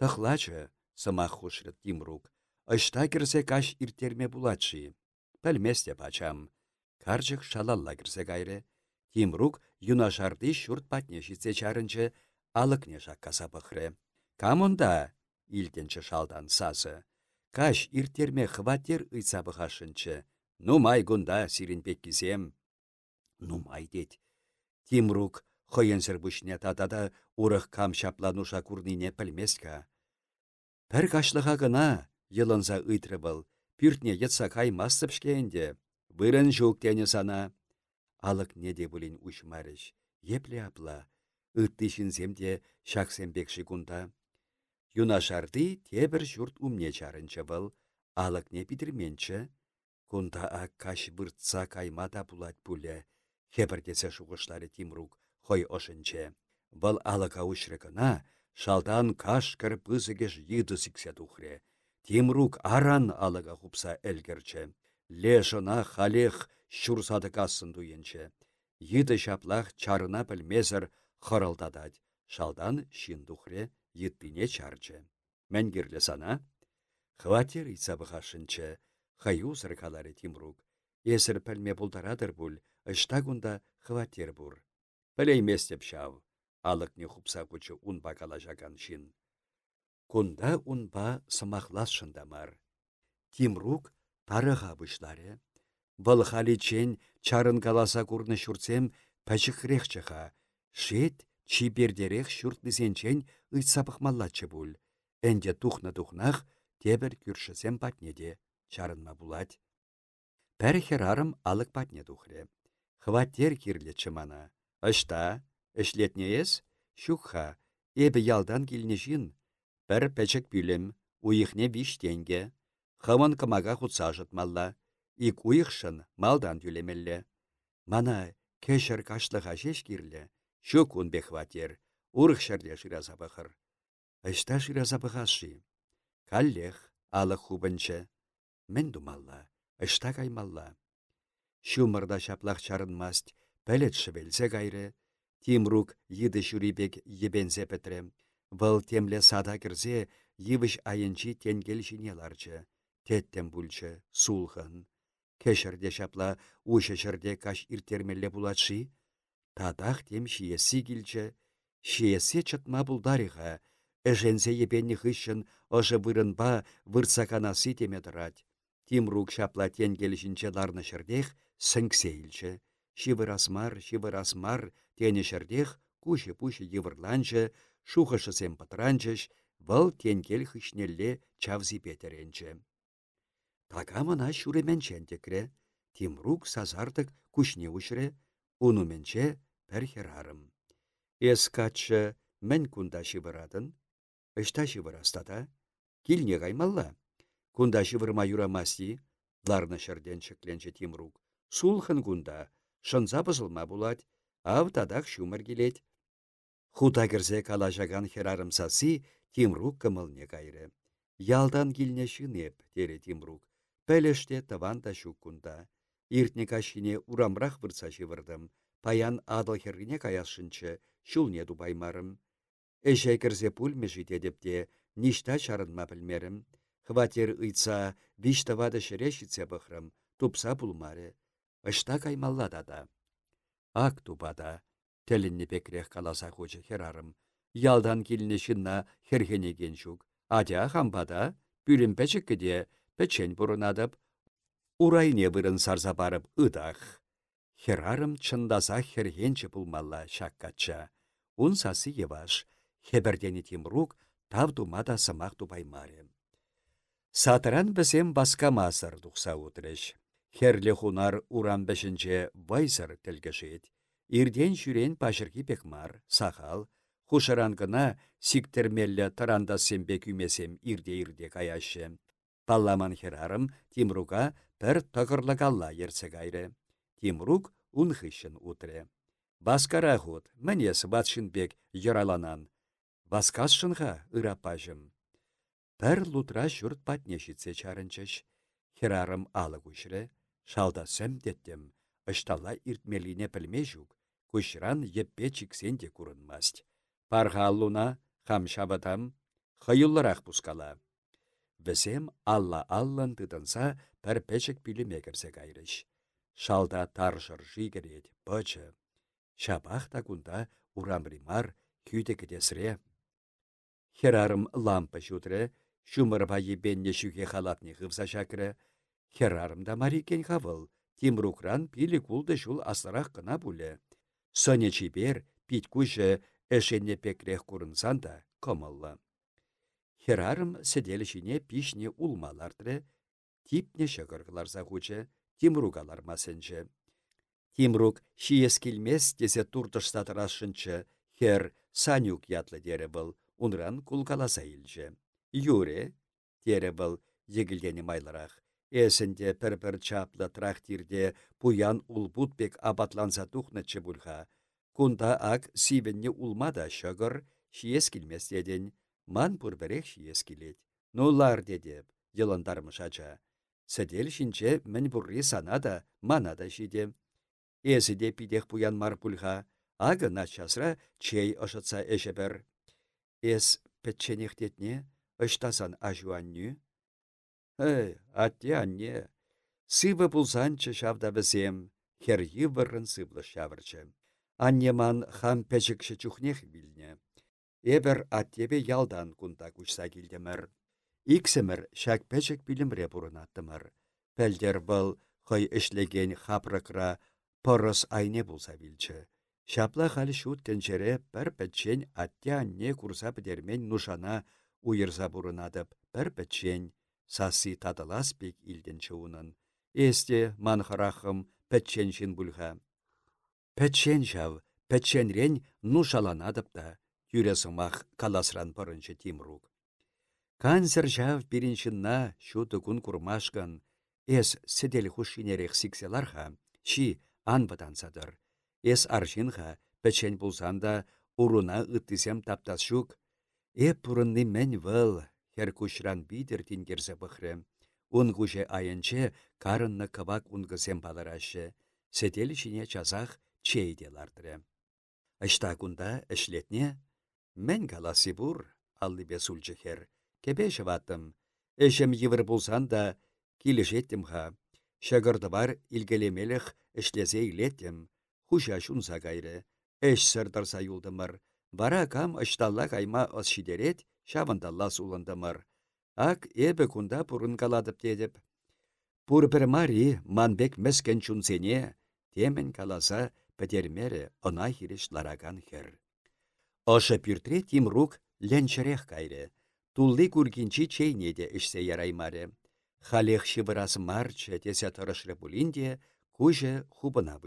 Тұхлачы, сымақ хушрыт Тимрук. Ышта кірсе каш иртерме булачы. Пәлместе пачам. Карчык шалалла кірсе кайры. Тимрук юнашарды шурт патне житсе чарынчы алықне жаққаса бұқры. Камонда, илтенчі шалдан сасы. Каш иртерме хватер ыйца бұқашынчы. Нумай гунда сирин пеккізем. Нумай дед. Тимрук хойенсір бүшне татада урық кам шаплануша курнине пілмеска. Пір кашлыға гына, йылынса ыйтры был, пүртне етса каймастып шкенде. Вырын тені сана. Алық неде бұлін ұшмарыш. Епле апла. Үтті земде шақсембекші гунда. Юнашарды тебір жұрт умне чарынчы был. Алық не підірменчі. Кунда аккаш бұртса каймада пулать пуле. Хепірдесе шуғышлары Тимрук, хой ошынче. Бұл алыка ұшрыкына, шалдан кашкар пызыгеш йыды сіксе тухре. Тимрук аран алыға хупса әлгерче. Лешына халех шурсады касын дуенче. Йыды шаплах чарына білмезір хырылдадад. Шалдан шин тухре йыттыне чарчы. Мәнгерлі сана? Хватер ицабығашынчы хаюсыр каларе Тимрук. Есір пәлме бұлдарадыр бұл, ұшта күнда хватер бұр. Пәлейместеп шав, алық не хупса күчі ұнба кала жаган шин. Кунда ұнба сымақлас шындамар. Тимрук тарыға бұшлары. Бұл халичен чарын каласа курны шурцем пәчіқрех чыға. Шет чибердерех шүртлізенчен ұйтсапықмаллатчы бұл. Әнде тухна-тухнақ тебір күршісем патнеде чарынма булать. Пәрі херарым алық патне тухре. Хваттер кирле чымана. Ышта, эшлетне ес, шукха, эбі ялдан келнешін. Пәр пәчік бүлім, уйықне биш тенге. Хымын кымага хутса жытмалла. Ик уйықшын малдан түлемелле. Мана кешір кашлыға жеш кирле. Шук унбе хватер, урық шәрде шыраза бұқыр. Ышта шыраза бұғашы. Каллех, алық хубынчы. Мен думалла, ышта каймалла. Шумырда шаплақ чарынмаст, пәлет шывелсе гайры. Тимрук йыды шүрибек ебензе петрем. Вăл темле сада кірзе, йывыш айынчи тенгел жинеларчы. Теттем бүлчі, сулхын. Кешірде шапла ушы жерде каш иртермелле булатши. Тадах тем шиесі килчі. Шиесе чытма булдариға, Эженсе епенні хыщын ұжы вырынба вырсаканасы темедырать. Тимрук шапла тен келішінче ларны шырдех сіңксейлчі. Шивырасмар, шивырасмар, тені шырдех куші-пуші евырланчы, шухышысем патранчыш, вăл тенгел хышнелле чавзи петеренче. Такамына çуременчен текре, Тимрук сазартык кушне ушре, унуменче пәр херарым. Эс мӹн кунда шивырадын, Ышта шивырастата, килне каймалла. Кунда шивырма юрамасти, ларны шырден чекленче Тимрук. Сулхын кунда, шынса пызылма булать, ав тадах шумыр келет. Хута кірзе калажаган херарымсасы Тимрук кымылне кайры. Ялдан килне шынеп, тере Тимрук. Пәлеште таван та шук кунда. Иртне кашине урамрах вырса шивырдым. Паян адыл херрине каяшынчы, шулне дубаймарым. Эше кірзе пульме житедепте, ништа шарынма білмерім. Хватер ыйца, вишта вады шерешіце бұхрым, тупса пулмаре. Ышта каймалла да. Ак тупада, тілінні пекрех каласа хочы херарым. Ялдан киліне шынна хергенеген жүк. Адя хамбада, пүлім пәчіккіде пәчен бұрынадып, урайне бұрын сарза барып ыдах. Херарым чындаса хергенчі пулмалла. Ун сасы еваш, хебердені Тимрук тавдума да сымақ тупаймаре. Сатыран бізем басқа мазыр дұқса өтіріш. Херлі хунар уран бәшінче вайзыр тілгішет. Ирден жүрен пашырки пекмар, сахал, хушаран гына сиктермеллі таранда сембе күмесем ирде-ирде каяшы. Палламан херарым Тимрука пір тұғырлығалла ерсе гайры. Тимрук унхышын утре. Баскара худ, мәнес батшынбек йыраланан, Васкасшынға ырапажым. Пәр лутра жүрт патнешітсе чарынчыш. Херарым алы күшірі, шалда сөм деттім. Ыштала иртмеліне пілме жүк, күшіран еппе чіксен де күрінмаст. Парға аллуна, хам шабатам, хайылларақ пускала. Візем алла-аллан тыдынса пәр пәчік піліме кірсе кайрыш. Шалда таржыр жигерет, бычы. Шабақ та күнда урамримар күйді кедесіре. Херарым лампа шутры, шумырба ебенне шуге халатне хывса шакры. Херарым да марикен хавыл, Тимрукран пили кулды шул асырақ кына бұлі. Соне чибер, пит күші әшенне пекрех курынсан да комыллы. Херарым седелішіне пишне улмалартры, типне шығырғылар захучы, Тимругалар масынчы. Тимрук шиес келмес десе туртыштатырашынчы, хер санюк ятлы дері бұл, унран кулкаласа илчче. Юре, тере был егілдені майларақ. Эсінде пір-пір чаплы трактирде пуян улбутбек абатланса тухнычы бульха. Кунда ак сивенне улмада шығыр, шиес келмес деден. Ман пұрбірек шиес келет. Нулар дедеп, йылындармыш ача. Сәдел шинче мін бұрри санада, манада шиде. Эсі де пидех пуян мар пульха, ағы начасра чей ышытса эшепер. Эс пәтченехтетне, ыштасан ажуанню. Эй, атте анне. Сывы пулсанчы шавда бізем, хер йывырын сывлы шавырчы. Аннеман хам пәчікші чухнех білне. Эбір аттебе ялдан кунта күшса келдемір. Иксімір шак пәчік білімре бұрынаттымыр. Пәлдер бұл хой ішлеген хапрықра порос айне болса білчі. Шапла халі шут тенчере пір пәтчен атте анне курса бідермен нушана уйырса бұрынадып, пір пәтчен сасы тадылас бек илден чуынын. Есте манхарахым шын бұлға. Пәтчен жав, пәтченрен нушаланадып да, юресымақ каласран пырынчы Тимрук. Канзер жав біріншінна шуты күн курмашкан, эс седел хушинерек сикселарха, ши анбатансадыр Эс аршинха, пәчен пулсанда, уруна ыттысем таптасшук. Эп пурынны мән вăл, хер кушран бидер тингерсе пăхрре. Ун куше айынче карынны кывак унгысем паларашы. Сетел шине часах чейде лардыры. Ышта кунда эшлетне, мән каласы бур, аллы сульчы хер. Кебе шываттым. Йывыр булсан да, килешеттім ха. Шагырды бар илгелемелех эшлесе илеттім. Хуша шунса кайры. Эш сырдарса юлдымыр. Вара кам ышталла кайма ыс шидерет, шавындалла сулындымыр. Ак эбі кунда пурын каладып дедіп. Пур бір мари манбек мәскен чунсене, темен каласа пәдермері она хиреш лараган хер. Ошы пюртре Тимрук ленчерех кайры. Тулли кургинчи чейнеде ішсе яраймары. Халех шывырасы марчы тесе тұрышры бұлінде куже хубына.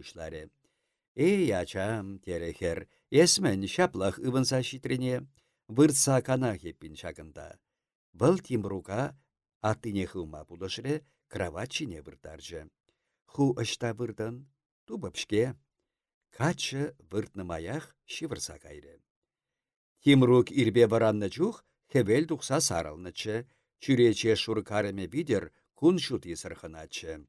Эй, ачам, терехер, есмен шаплах ывынса шитрене, выртса кана хеппин шагында. Бұл Тимрука артыне хылма бұлышры кроватчине выртаржы. Ху ышта вырдын, тубыпшке. Качы выртны маях шивырса кайры. Тимрук ирбе варанны чух, хевел тухса сарылнычы, чүрече шуркарыме бидер кун сырхыначы.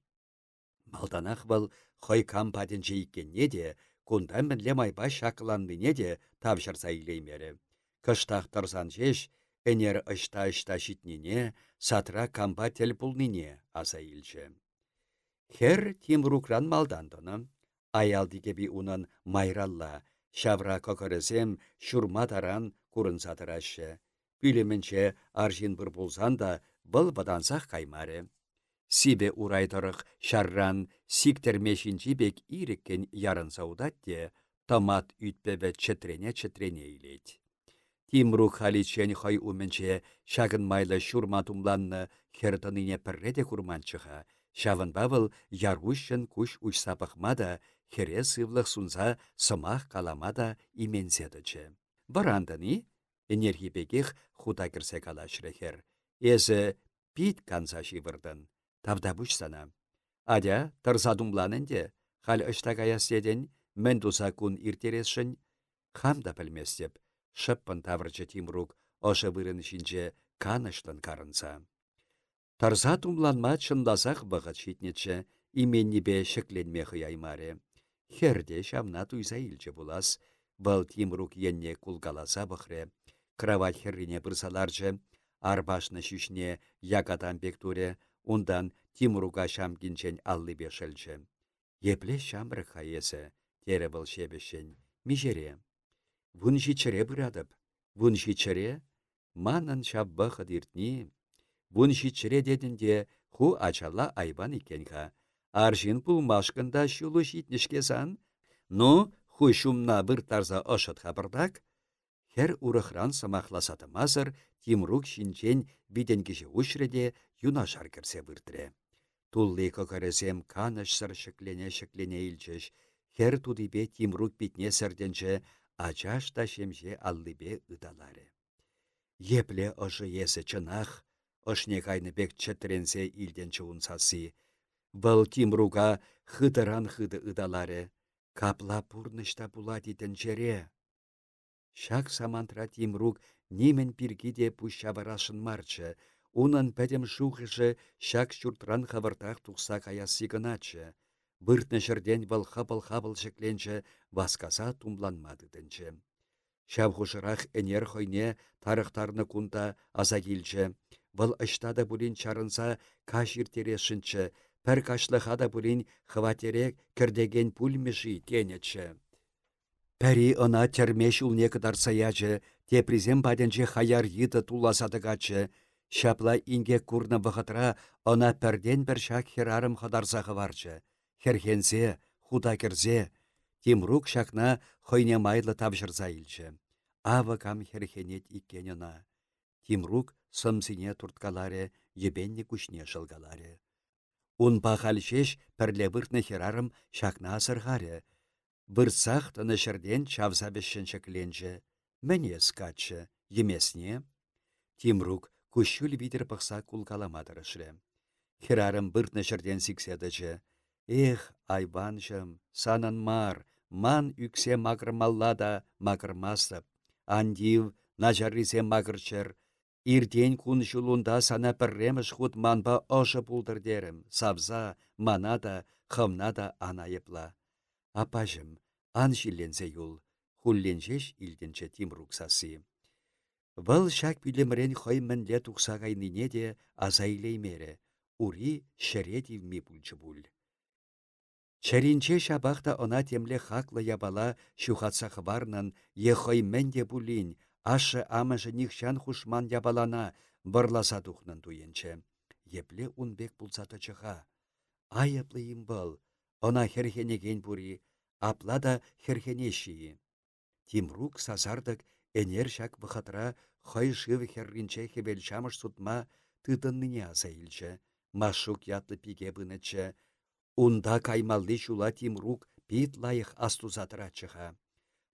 Малданах был хой кам патенче иккенне де, кундан мінле майба шақыландыне де тавшырса илеймері. Кыштақ тұрсан жеш, әнер ышта-ышта шитнене, сатра кампа тел пулнине аса илчі. Хер Тимрукран малдандыны, аялдиге би унын майралла, шавра кокырызем шурма таран курын сатырашы. Пүлеменче аржин бір болсан да, бұл бадансақ каймары. Сибе урайдырық шарран сиктермешінчі бек иреккен ярын саудатте, томат үтпебе четрене-четрене илет. Тимрук халичен хай уменче шагын майлы шурма тумланны хертаныне пірреде курманчыға, шавын бавыл яргушын куш учсапықма да, хере сывлық сунса сымақ каламада имензедічі. Барандыни, энергипекех худа кірсе калашрехер. Эзі пит канса шивырдын. Тавда сана. Адя, тұрзадумланынде, хал ұшта седен, мен туса кун иртересшін, хамда білместеп, шыппын таврчы тимрук, ошы вырын шинче каныштын карынса. Тарса тумланма чындасақ бұғыт шитнетші, именнебе шекленме хыяймаре. Херде шамна туйса илчі булас, бұл тимрук енне кулгаласа бұхре, кровать херрине арбашны шүшне ягатан бектуре, Ундан Тимруга шамкинчен аллы бешелчі. Епле шамры хайесі, тері был шебешен, межере. Вун жичере бұрадып, вун жичере, манын шаббы хыдыртни. Вун жичере дедінде ху ачала айбан икенха. Аржин пул машкында шулу житнішке сан, ну, ху шумна бір тарза ошыт хабырдак, Хер урыхран мазыр, Тимрук шинчен биден кеше ушреде юнашар кірсе выртре. Тулли кокаресем каныш сыр шеклене-шеклене илчеш, хер тудипе Тимрук битне сәрденче ачаш та шемже аллыбе ыдаларе. Епле ошы есі чынах, ошне кайны бек чәтіренсе илденче унсасы. Бұл Тимрука хыдыран хыды ыдаларе, капла пурнышта була дитенчере. Шак Тимрук Немен пиргиде пущаварашын марчы, унан пәдем шухышы шак шуртран хавыртах тухса каясы гыначы. Быртны жерден вăлха-вăлха вăлшекленче васкаса тумланмады тӹнче. Шавхушырах энер хойне тарықтарны кунта аза килчче. Вăл булин чарынса кашир терешшинчче, пәр кашлыха да хватерек кірдеген пульмеши тенечче. Пәри ына термеш улне саячы, тепризем паденче хаяр йыты туласадыгачы, Шапла инге курны бұғытра, ына пәрден бір шак херарым хадарсағы варчы. Худа керзе, Тимрук шакна хойне майлы тавжырза илчі. Ава кам херхенет иккенена. Тимрук сымсине турткаларе, ебенне күшне шылгаларе. Ун пахалшеш пірле выртны херарым шакна асырғаре, Вырсах тыны шырден чавса бешшінші кленчі. Мәне скачы, емесне. Тимрук күшіл видер пықса кулкаламадырышры. Херарым бұртны шырден сікседічі. Эх, айбанжым, санын мар, ман үксе мақырмалла да мақырмасып. Андив, нажаррисе мақырчыр. Ирден күн шулунда сана пірреміш худ манба ошы пулдырдерім. Сабза, мана да, хымна да анайыпла. Апажым, ан шилленсе юл, хулленшеш илденче тимруксасы. Вăл çак пилемрен хăй мменнле тухса кайнине те илеймере, ури шӹре ми пульчче пуль. Чәринче шабақта она темле хаклы ябала шухатса хварнын ехой менде булин, ашы амыжы нихшан хушман ябалана бұрласа тухнын туйынче. Епле унбек пулсаты чыға. Айыплы имбыл, она херхенеген бури, апла да херхене Тимрук сазардык энер шак бұхатыра хай шывы херринче хебел шамыш сутма тытынныне аса илчі. Машук ятлы пиге бынычы, Унда шула Тимрук пит лайық астузатырачыға.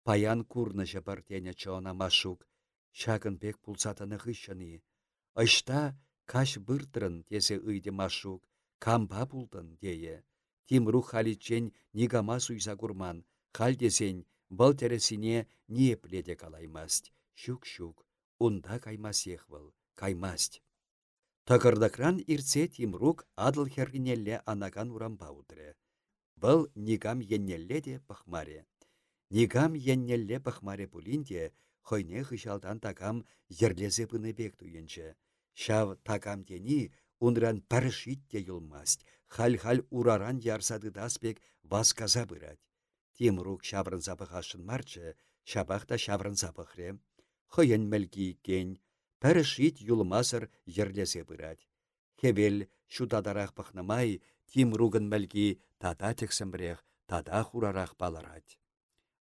Паян курныжы бартене чона машук. Шагын бек пулсатыны ғышыны. Айшта каш бұртырын тесе ұйды машук. Камба пулдын дее. Тимрук халичен нигама суйса курман. Хал десен бұл тересіне не пледе калаймаст. Шук-шук. Унда каймас ехвыл. Каймаст. Тағырдакран ирце Тимрук адыл хергінелле анаган урамба утыры. Бұл нигам еннелле де пахмаре. Нигам еннелле пахмаре пулинде хойне хышалдан тагам ерлезе пыны бек туйынчы. Шав тагам дени унран паршит те юлмасть. Хал-хал ураран ярсады даспек вас каза бырать. Тимрук шаврын запахашын марчы, шабахта шаврын запахре. Хойен мәлгі кен, Пәрішит юлмасыр ерлесе бұрад. Хевел шудадарақ пықнымай, тим мәлгі тата тексімбірех, тата хурарақ баларад.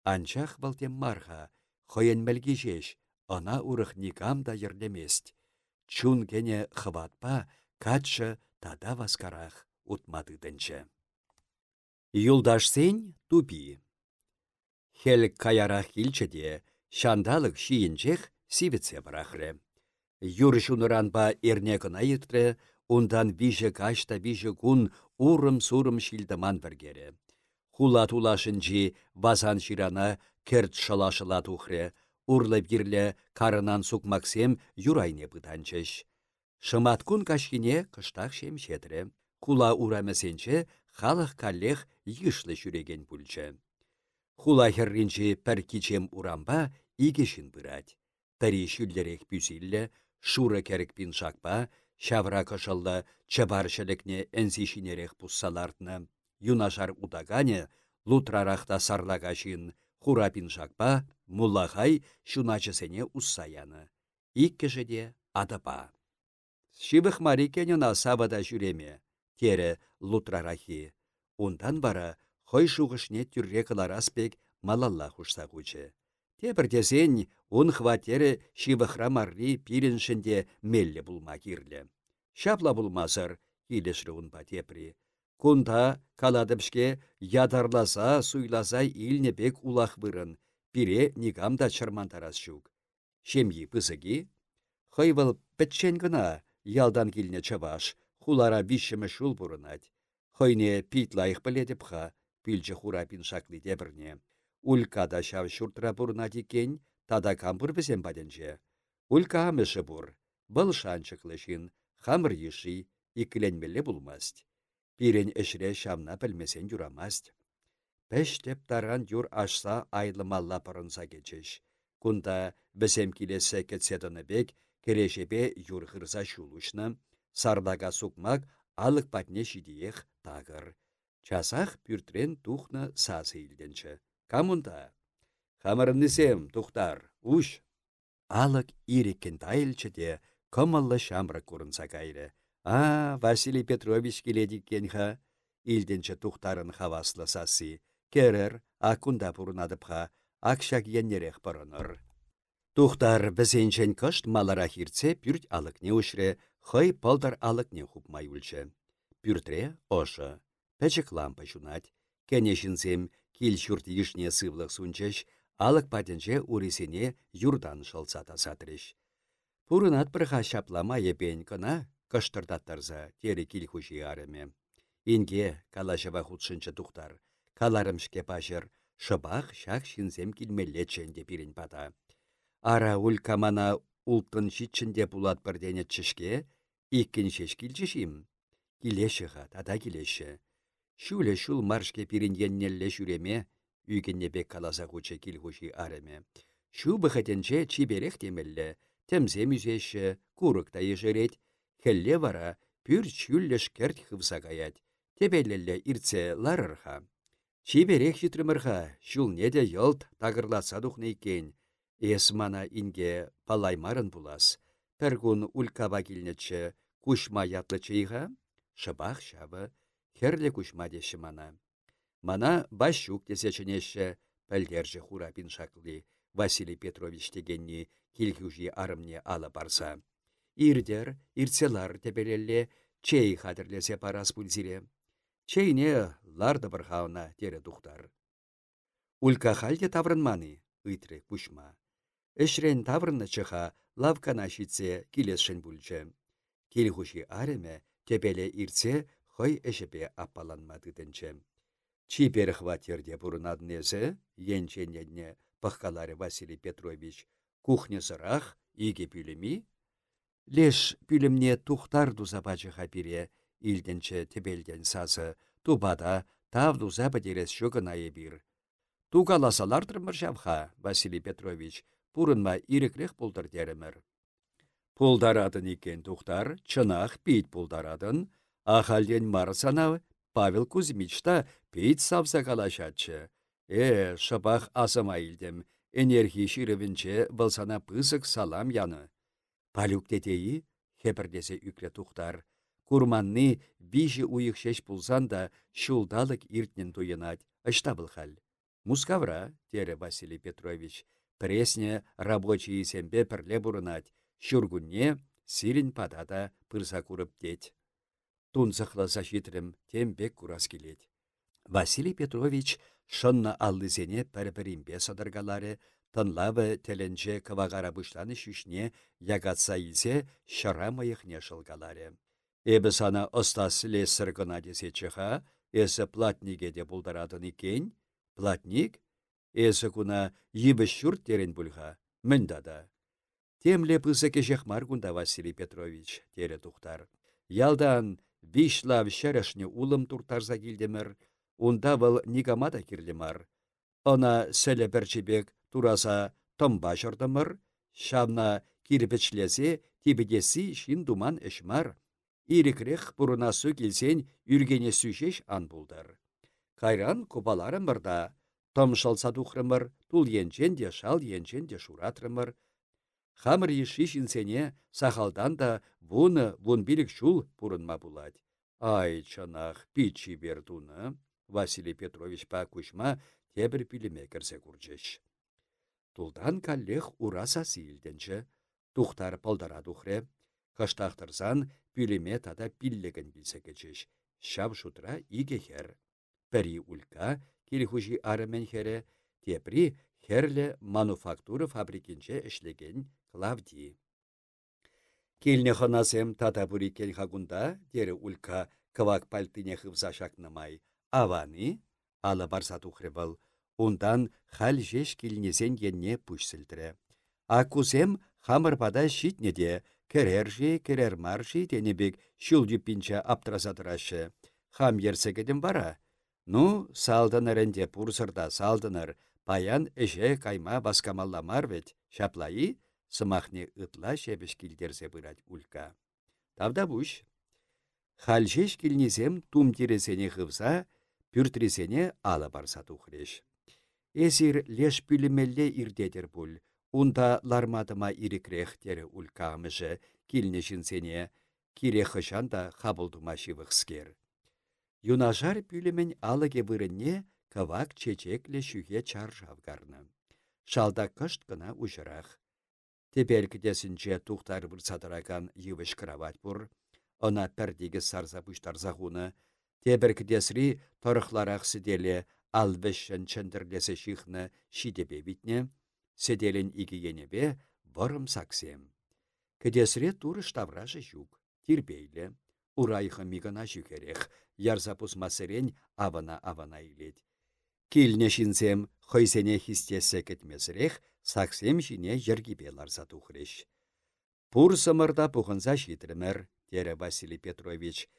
Анчах балтем марға, хойен мәлгі жеш, ана урық никам да ерлемест. Чун кене хыватпа, катшы тада васкарах утмадыдынчы. Юлдаш сен тупи. Хел каярах килчеде, шандалық шиінчех сивіце барахры. Юр ба эрне кына йытре, ундан виже кашта виже кун урым-сурым шилдыман бергере. Хула тулашынжи вазан ширана керт шалашыла тухре, урлы бирле карынан сукмаксем юрайне пытанчыш. Шыматкун кашкине кыштақ шемшетре. Хула урамесенче халық каллех йышлы жүреген пульчы. Хула херринче пір кичем урамба игешін бұрад. Пәрі шүлдерек пүсілі, шура керек пин шакпа, шавра кышылды чыбаршылікне әнсишінерек пуссалартны. Юнашар удагане, лутрарахта сарлага шин, хура пин шакпа, муллахай шуначысене уссаяны. Иккіші де адапа. Шибых марикенена сабада жүреме, тере лутрарахи. Ундан бара, хой шуғышне түрре кылараспек малалла хушса Тепірдесен он хватере шивахра марри пиреншінде мелле булма кирлі. Шапла булмазыр, келешрі он тепри. Кунда каладымшке ядарласа, суйласа илне бек улах бұрын, пире нигамда чырмантарас шук. Шемьи пызыги? Хойвыл пӹтчен гына, ялдан килне чаваш, хулара вишшімі шул бұрынать. Хойне пит лайық біледіп ха, пілчі хура пин шаклы дебірне. Улькада çав çуртра пурна тиккен, тада кампыр пісен паденче. Улька амышы бур, бұл шанчықлы шин, хамыр еші, икіленмелі булмаст. Пирен эшре шамна пілмесен юрамаст. Пәштеп таран юр ашса айлымалла пырынса кечеш. Кунда бізем келесі кетседіні бек, керешепе юр шулушны, сардага сукмак алық патне шидиех тағыр. Часах пүртрен тухна сасы илденчі. Камунта? Хамырыннесем, тухтар, уш. Алык иреккен тайылчыде кымыллы шамры курынса кайры. А, Василий Петрович келедіккен ха. Илденчі тухтарын хаваслы сасы. Керер, акунда пурнадыпха, акшак еннерех парыныр. Тухтар бізенчен кышт малара хирце пүрт не ушре, хый палдар не хупмай үлчі. Пүртре ошы. Пәчік лампа жунать. Кенешінсем кил çурт йышне сывлық сунчеш, алық патенче урисене юрдан шылсата сатреш. Пурынат бірға шаплама епен кына, кыштырдаттарза тері кил хуши арыме. Инге калашыва худшынчы тухтар, каларымшке пашыр, шыбақ шақ шинзем килмелле ченде пирен пата. Ара ул камана ултын шитчінде пулат бірдене чышке, иккен шеш килчішім. Килешіға, тада килеші. Шуле шул маршке пириненнелле жүреме, үйгенне бек каласа хуче килхуши ареме. Шу бұхатенче чиберех темелле, темзе мүзеші, курыкта ежерет, хелле вара пүр чүллеш керт хывса каят. Тебеллелле ирце ларырха. Чиберех житрімірға, шулне де йылт тағырласа дұхны екен. Эс мана инге палаймарын булас. Пәргун улькаба килнече кушма ятлы чейға, шыбақ шабы, херле кушма деші мана. Мана башук десеченеше пәлдерже хурапин шаклы Василий Петрович дегенні килхюжи арымне ала барса. Ирдер, ирцелар тебелелле чей хадірлесе парас пульзире. Чейне ларды бірғауна тере дұқтар. Улька халде таврынманы, ыйтры пушма. Эшрен таврынна чыха лавкана шитсе килесшен бүлчі. Килхуши ареме тебеле ирце хой эшепе аппаланмады дінчі. Чипер хватерде бурынаднезе, енченедне пахкаларе Василий Петрович, кухня сырах, иге пүлеми, Леш пүлімне тухтар дуза бачыға бире, илденче тебелден сазы, тубада тав дуза бадерес шөгін айы бір. Тугаласалардырмыр жавха, Василий Петрович, пурынма ирекрех пулдыр деремір. Пулдарадын екен тухтар, чынақ пейт пулдарадын, ахалден марсана Павел Кузьмичта пейт савса калашатчы. Э, шыбақ асыма илдем, энергии ширевінче вылсана пысык салам яны. Палюк тетеи, хепірдесе үкле тухтар. Курманны бижі уйық шеш да шулдалык иртнен туйынать. Ышта был хал. Мускавра, тере Василий Петрович, пресне рабочий сембе пірле бұрынать. Шүргүнне сирин падада пырса курып деть. Тунзықласа тем тембек курас келет. Василий Петрович шынна аллызене пәрі-пәрімбе садыргалары, Тынлавы теленче кывагара бұшланы шүшне ягатса илсе шыра мыйықне шылгаларе. Эбі сана ыстас лесір гына десе чыға, эсі платниге де бұлдарадын екен, платник, эсі күна ебі шүрт терен бұлға, міндада. Темле пысы кешех маргунда Василий Петрович, тере тухтар. Ялдан вишлав шәрішне улым туртарза келдемір, унда был нигамада кирлемар. Она сәлі бірчебек тураса тымба жырдымыр, шамна кирпечлесе тибедесі шин думан эшмар. Ирекрех бұрынасу келсен үргене сүйшеш ан бұлдар. Кайран купаларым бірда, тымшалса тухрымыр, тул енчен де шал енчен де шуратрымыр. Хамыр еші сене сахалдан да вуны вун билік шул бұрынма бұлад. Ай, чанах, пичи бердуны. Василий Петрович па кушма тебір пиліме кірсе күрчеш. Тулдан каллех ураса сиилденче, тухтар палдара тухре, кыштақтырсан пүлеме тада пиллеген білсе кечеш, шав шутра иге хер. Пәрі улька келхужи арымен хере, тепри херле мануфактура фабрикинче ішлеген Клавди. Келне ханасем тата кен хагунда, дері улька кывак пальтыне хывза шакнамай. Аваны, ала барса тухре был, Ундан хал жеш килнесен енне пүшсілдірі. Акусем хамырпада шитнеде, керержі, керер маржи денебек аптразадырашы. Хам ерсегедім бара. Ну, салдынырынде пурсырда салдыныр, паян эше кайма баскамалламар вет, шаплайы, сымахне ытла шебеш килдерсе бырать улька. Тавда буш. Халжеш килнесем тум тиресене хывса, пүртресене ала барса. Эсир леш пүлімелле ирдедер бұл. Унда лармадыма ирекрех тере улькамыжы, килне жінсене, кире хышанда хабылдыма шивықскер. Юнажар пүлімен алыге вырынне кавак чечекле шүге чар жавгарны. Шалда кышт кына ұжырақ. Тепелкідесінче тухтар садыраган йывыш кровать бұр, она пәрдегі сарза бұштарзағуны, тебіркідесри торықларақ сіделе алвешшн чындырлесе шихны шидебе битне, седелін игиенебе вырым саксем. Кедесре туры штавражы жук, тирбейлі, урайхы мигана жүкерех, ярзапус масырен авана-авана илет. Килне шинсем хойсене хистесе кетмесірех, саксем жіне жергибе ларса тухреш. Пур сымырда пухынса шитірмір, тере Василий Петрович,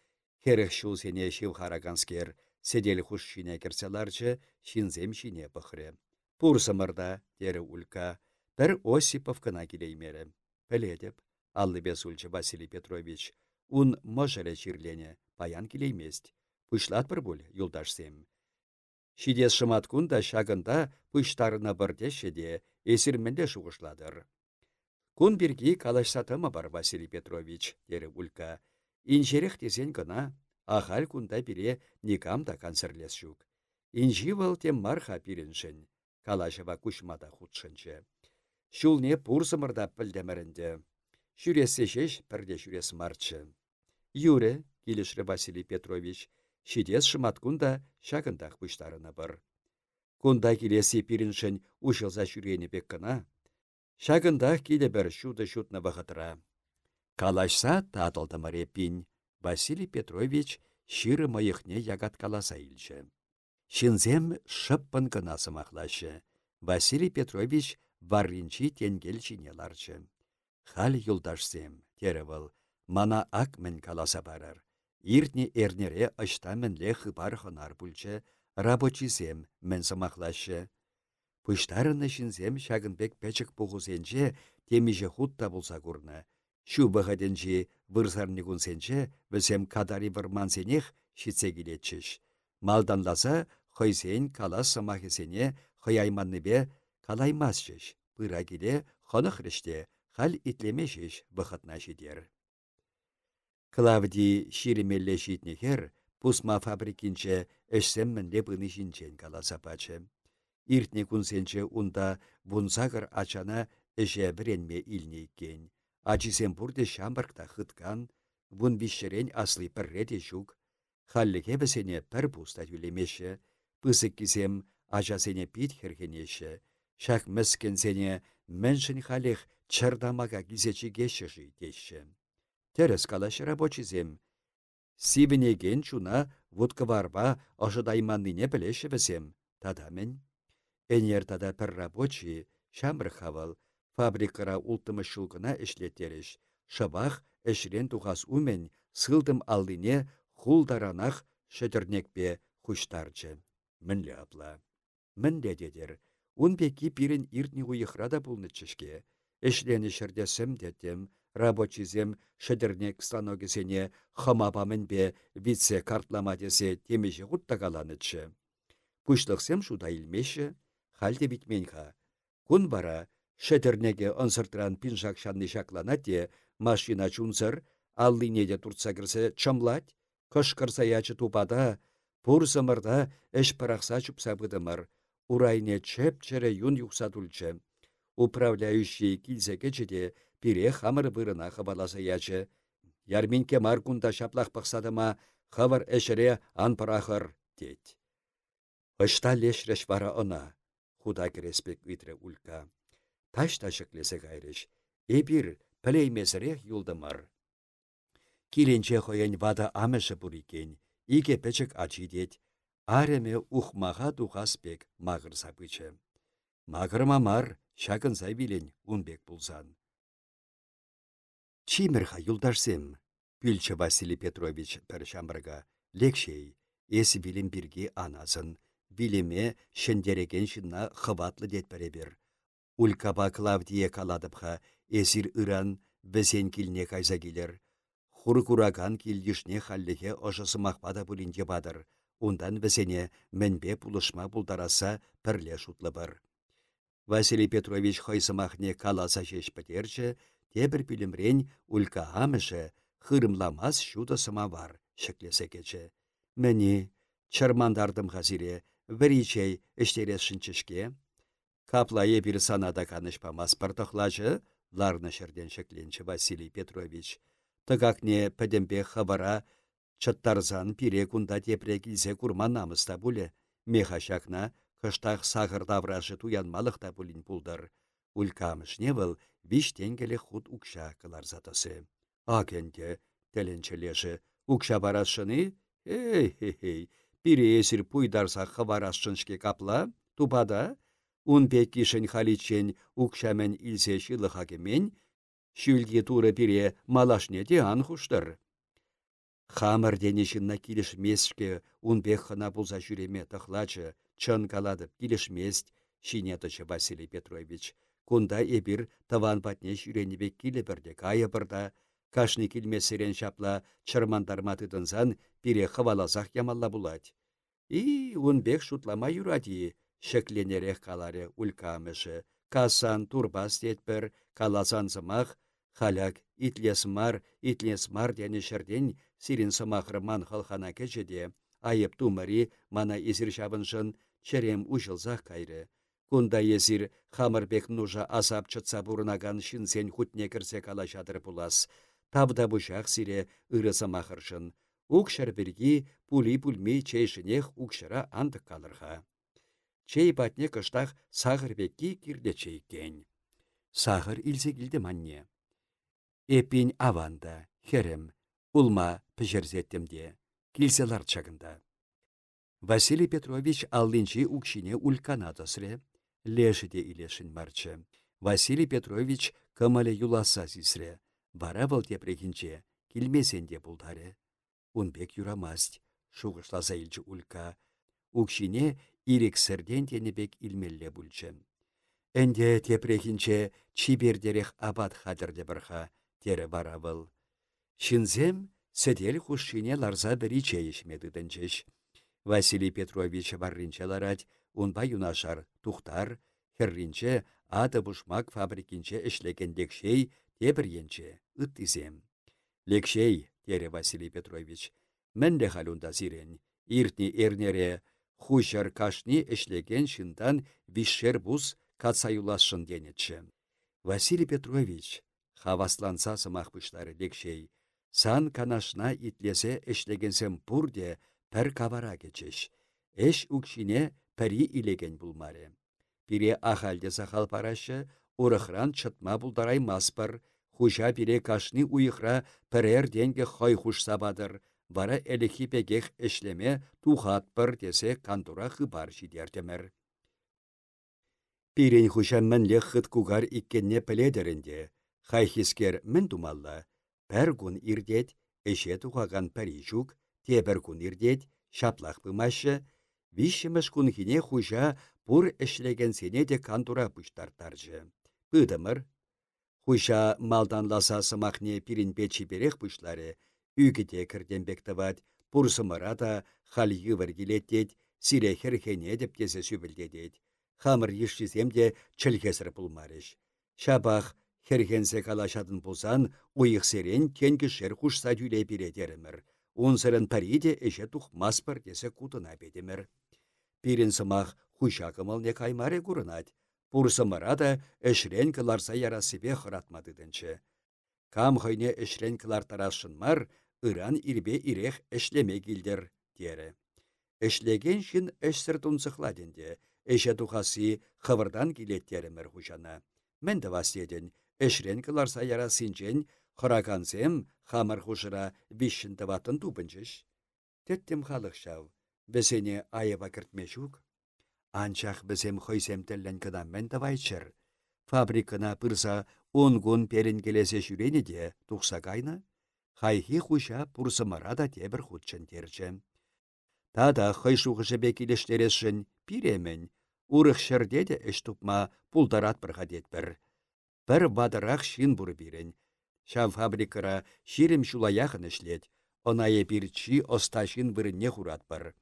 херех шулсене шив хараганскер, Седел хуш шине керселарчы, шинзем шине пăхрре. Пурсымырда, тере улька, пір Осипов кына келеймері. Василий Петрович, ун можере чирлене, паян келеймест. Пышлат бір бұл, юлдашсем. Шидес шымат күнда шагында пыштарына бірдеші де есірменде шуғышладыр. Кун біргі калашсатыма бар Василий Петрович, дері Улька. Инжерех тезен гына, ахал кунда бире никамда консерлес жүк. Инжи вăл тем марха пиреншін, калашыва кушмада худшынчы. Шулне пурсымырда пілдемірінде. Шүресі шеш пірде шүрес марчы. Юре, келішрі Василий Петрович, шидес шымат кунда шагындақ бұштарына бір. Кунда келесі пиреншін ушылза шүрені бек кына, шагындақ келе бір шуды шутны вғытыра. Калашса татылдымыре пин, Василий Петрович ширы мыйықне ягат каласа илчі. Шинзем шыппын гына сымақлашы. Василий Петрович варринчи тенгел чине ларчы. Хал юлдашсем, теревыл, мана ак мен каласа барар. Иртне эрнере ашта мінле хыбар хынар бүлчі, рабочизем мен сымақлашы. Пыштарыны шинзем шагынбек пәчік бұғызенче темеже хутта болса күрні. Шу бұғаденче вырзарны күнсенче візем кадари вырмансенех шитсе келетчіш. Малданласа хойсен кала сымахесене хыяйманныбе калаймасчыш. Пыра келе хонық хал итлемешеш бұхытна жидер. Клавди ширемелле житнехер пусма фабрикинче әшсеммінде бұны жинчен каласа пачы. Иртне күнсенче унда вунсагыр ачана эше біренме илне иккен. Ачисем бұрды шамбыркта хыткан, вун бишшерен аслы пірреде жүк. Халліге бісене пір пуста юлемеші, пысык кисем ажасене пит хергенеші. Шак сене мэншін халех чырдамага кизечі кешші деші. Терес калаш рабочизем. Сивенеген чуна вудка варба ожидайманныне білеші бізем. Тадамен. Энер тада пір рабочий, шамбыр хавал, фабрикара ултымы шулгына ішлеттеріш. Шабах әшрен тухас умен сылдым алдыне хулдаранах шөдірнекпе хуштарчы. Мінлі апла. Мінлі дедер. Ун беки пирін иртні уйықрада бұлнычышке. Эшлені шырдесім дедім, рабочизем шөдірнек станогесене хымапамын бе вице картлама десе темеші ғуттагаланычы. Пұшлықсем шуда илмеші, халде битменха. Кун бара, шәтірнеге ынсыртыран пинжак шанны шаклана те, машина чунсыр, аллинеде туртса кірсе чымлать, кышкырса ячы тупада, пур зымырда әш парақса чупса урайне чеп чәрі юн юқса түлчі. Управляющий килсе кечеде пире хамыр вырына хабаласа. Ярминке маркунда шаплақ пақсадыма хавар әшіре анпарахыр, дед. Ышта лешреш вара она, худа кереспек үйтірі улька. Таш ташықлесе кайрыш. Эбір пілеймезірек юлдымар. Киленче хоян вада амышы бұрикен, иге пәчік ачидет, ареме ухмаға дұғаспек мағыр сапычы. Мағыр мамар, шағын зайвилен унбек бұлзан. Чимірға юлдарсем, Пүлчі Василий Петрович пәршамбырға, лекшей, есі білім бірге аназын, Вилеме шендереген шынна хыватлы дет бір. Улькаба Клавдия каладыпха, эсир ыран бізен килне кайза келер. Хуркураган килдишне халлеге ошысымақпада бұлінде бадыр. Ундан бізене мінбе пулышма бұлдараса пірле шутлы бір. Василий Петрович хойсымахне каласа шеш пітерчі, тебір пілімрен улька амышы хырымламас шуды бар, шеклесе кече. Мәне, чармандардым хазире, віричей іштересшінчішке. Капла ебір санада канышпамас пыртықлажы, ларны шерден шекленчі Василий Петрович. Тыгакне пәдембе хабара чыттарзан пире кунда тепре килсе курма намыста бұлі. Меха шакна кыштақ сағыр давражы туянмалық та бұлін пулдар. Улькамышне был виш тенгеле худ укша кылар затасы. Акенте теленчелеші укша барашыны? Эй-хей-хей, Пире эсир пуйдарса хыварасшыншке капла, тупада, ун пеккишен халичен укшамен илсе шилыхакемен, шүлге туры пире малашне де анхуштыр. Хамыр денешінна киліш месшке ун хына бұлза жүреме тұхлачы, чын каладып киліш мест, шинетычы Василий Петрович. Кунда эбир таван патне жүренебек кайы бірда, Кашни килмесерен шапла чырмандарма тытынсан пире хываласах ямалла булать. И унбек шутлама юради, шекленерех каларе улькамышы. Касан турбас детпір, каласан зымах, халяк итлесмар, итлесмар дені шырден сирин сымахры ман халхана кечеде, айып тумари мана изір шабыншын черем ужылзах кайры. Кунда езір хамырбек нужа азап чытса бурнаган шинсен хутне кірсе калашадыр пулас. Табда бушақ сире ырысы махыршын. Укшар біргі пули пульмей чейшінех укшара андық калырға. Чей патне кыштақ сағырбекки кирде чейкен. Сағыр илсе килді манне. Эпин аванда, херем, улма піжерзеттімде, килселар чагында. Василий Петрович аллинчи укшине ульканатасре, лешіде илешін марчы. Василий Петрович кымале юласа зисре, бара был тепрехінче, килмесенде бұлдары. Унбек юрамаст, шуғышласа илчі улька. Укшине ирек сірден тенебек илмелле бүлчі. Энде тепрехінче чибердерех абат хадырде бірха, тере бара был. Шинзем сәдел хушшине ларза бірі чейішмеді Василий Петрович варринче ларать, унба юнашар тухтар, херринче аты бушмак фабрикинче эшлегендекшей тебіренче ыттизем. Лекшей, тере Василий Петрович, де халунда зирен, иртни эрнере, хушар кашни эшлеген шындан вишшер бус кацаюлашын денетші. Василий Петрович, хавасланса сымақ бұшлары лекшей, сан канашна итлесе эшлегенсем пурде пәр кавара кечеш. Эш укшине пәрі илеген булмаре. Пире ахалде сахал парашы, урыхран чытма булдарай маспыр, хужа пире кашни уйықра пірер денге хой хуш сабадыр, вара әліхи пегех эшлеме тухатпыр десе кантура хыбар жидертемір. Пирен хыт кугар иккенне піледерінде, хайхискер мін думалла, пәр гун ирдет, эше тухаган жүк, тебір күн ирдет, шаплақ бымашы, Вишіміш күнхіне хужа бұр әшлеген сене де кантура пұштартаржы. Бұдымыр. Хужа малдан ласа сымақне пирин печі берек пұшлары, үгіде кірден бектават, бұрсымыра да халі віргілеттет, сире херхене деп тесе сүбілдедет. Хамыр ешчізем де пұлмарыш. Шабақ херхенсе калашадын бұлсан, уйық серен кенгі шер хушса дюле биредерімір. Унсырын париде эше маспыр десе кутына бедемір. Пирен сымақ хуша не каймаре курынать. Пурсымыра да әшрен кыларса ярасыбе хыратмадыдынчы. Кам хойне әшрен кылар тарашынмар, ыран ирбе ирех әшлеме килдер, тере. Эшлеген шин әшсір тұнсықладенде, әші тухасы хывырдан келеттерімір хушана. Мен де васеден, әшрен кыларса ярасынчен, хыракансем хамыр хушыра вишшін таватын тупынчыш. Теттім халық шау бізене айыба кіртмешук. Анчах бізем хойсем тіллен мен тавайчыр. Фабрикына пырса он перін келесе жүрені де тұқса кайны. Хайхи хуша пұрсымыра да тебір худчын терчі. Тада хайшуғышы бекілештересшін пиремен, урық шырде де тұпма пулдарат бірға бадырақ шин бұр бірін. Шам фабрикара ширім шулаяқын ішлет, онайы бірчі осташын біріне хурат бір.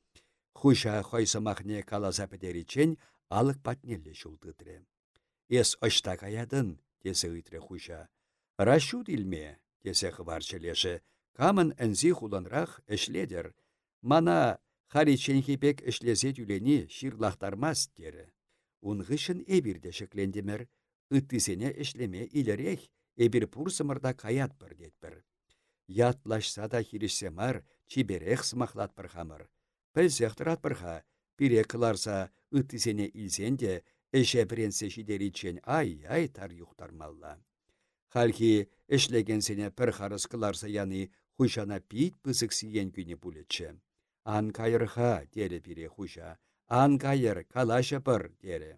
Хуша хойсымахне каласа петеричен алық патнелле шултытре. Эс ышта каядын, тесе үйтре хуша. Рашут илме, тесе хварчелеше, камын әнзи хуланрах эшледер. Мана хариченхипек эшлезе тюлени ширлахтармас тере. Унғышын эбирде шеклендемер, ыттысене эшлеме илерех, эбир пурсымырда каят бір детбір. Ятлашса да хирішсемар, чиберех смахлат бір хамыр. Пәлсеқтірат бірға, пире қыларса үттісене илсенде, әші біренсе шидеричен ай-ай тар юқтармалла. Халки эшлегенсене пір қарыс қыларса яны хұшана пит пысық сиен күні бұлетші. Ан кайырға, дере пире хұша, ан кайыр калаша пыр, дере.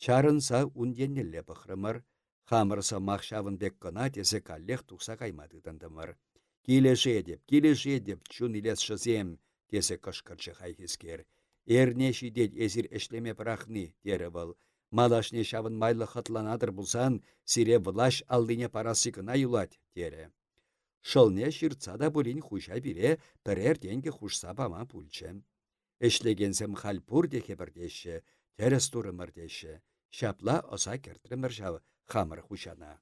Чарынса унденнелле бұқрымыр, хамырса мақшавын бек қына тесе каллех тұқса каймады дындымыр. Келеші деп, келеші деп, чун илес шызем, тесе кышкырчы хайхискер. Эрне шидет эзір эшлеме прахны, дері был. Малашне шавын майлы хытланадыр бұлсан, сире влаш алдыне парасы кына юлать, дері. Шылне шырца да булин хуша бире пірер денге хушса бама пульчем. Эшлегенсем хальпур дехе бірдеші, терес турымыр деші. Шапла оса кертірімір жав хамыр хушана.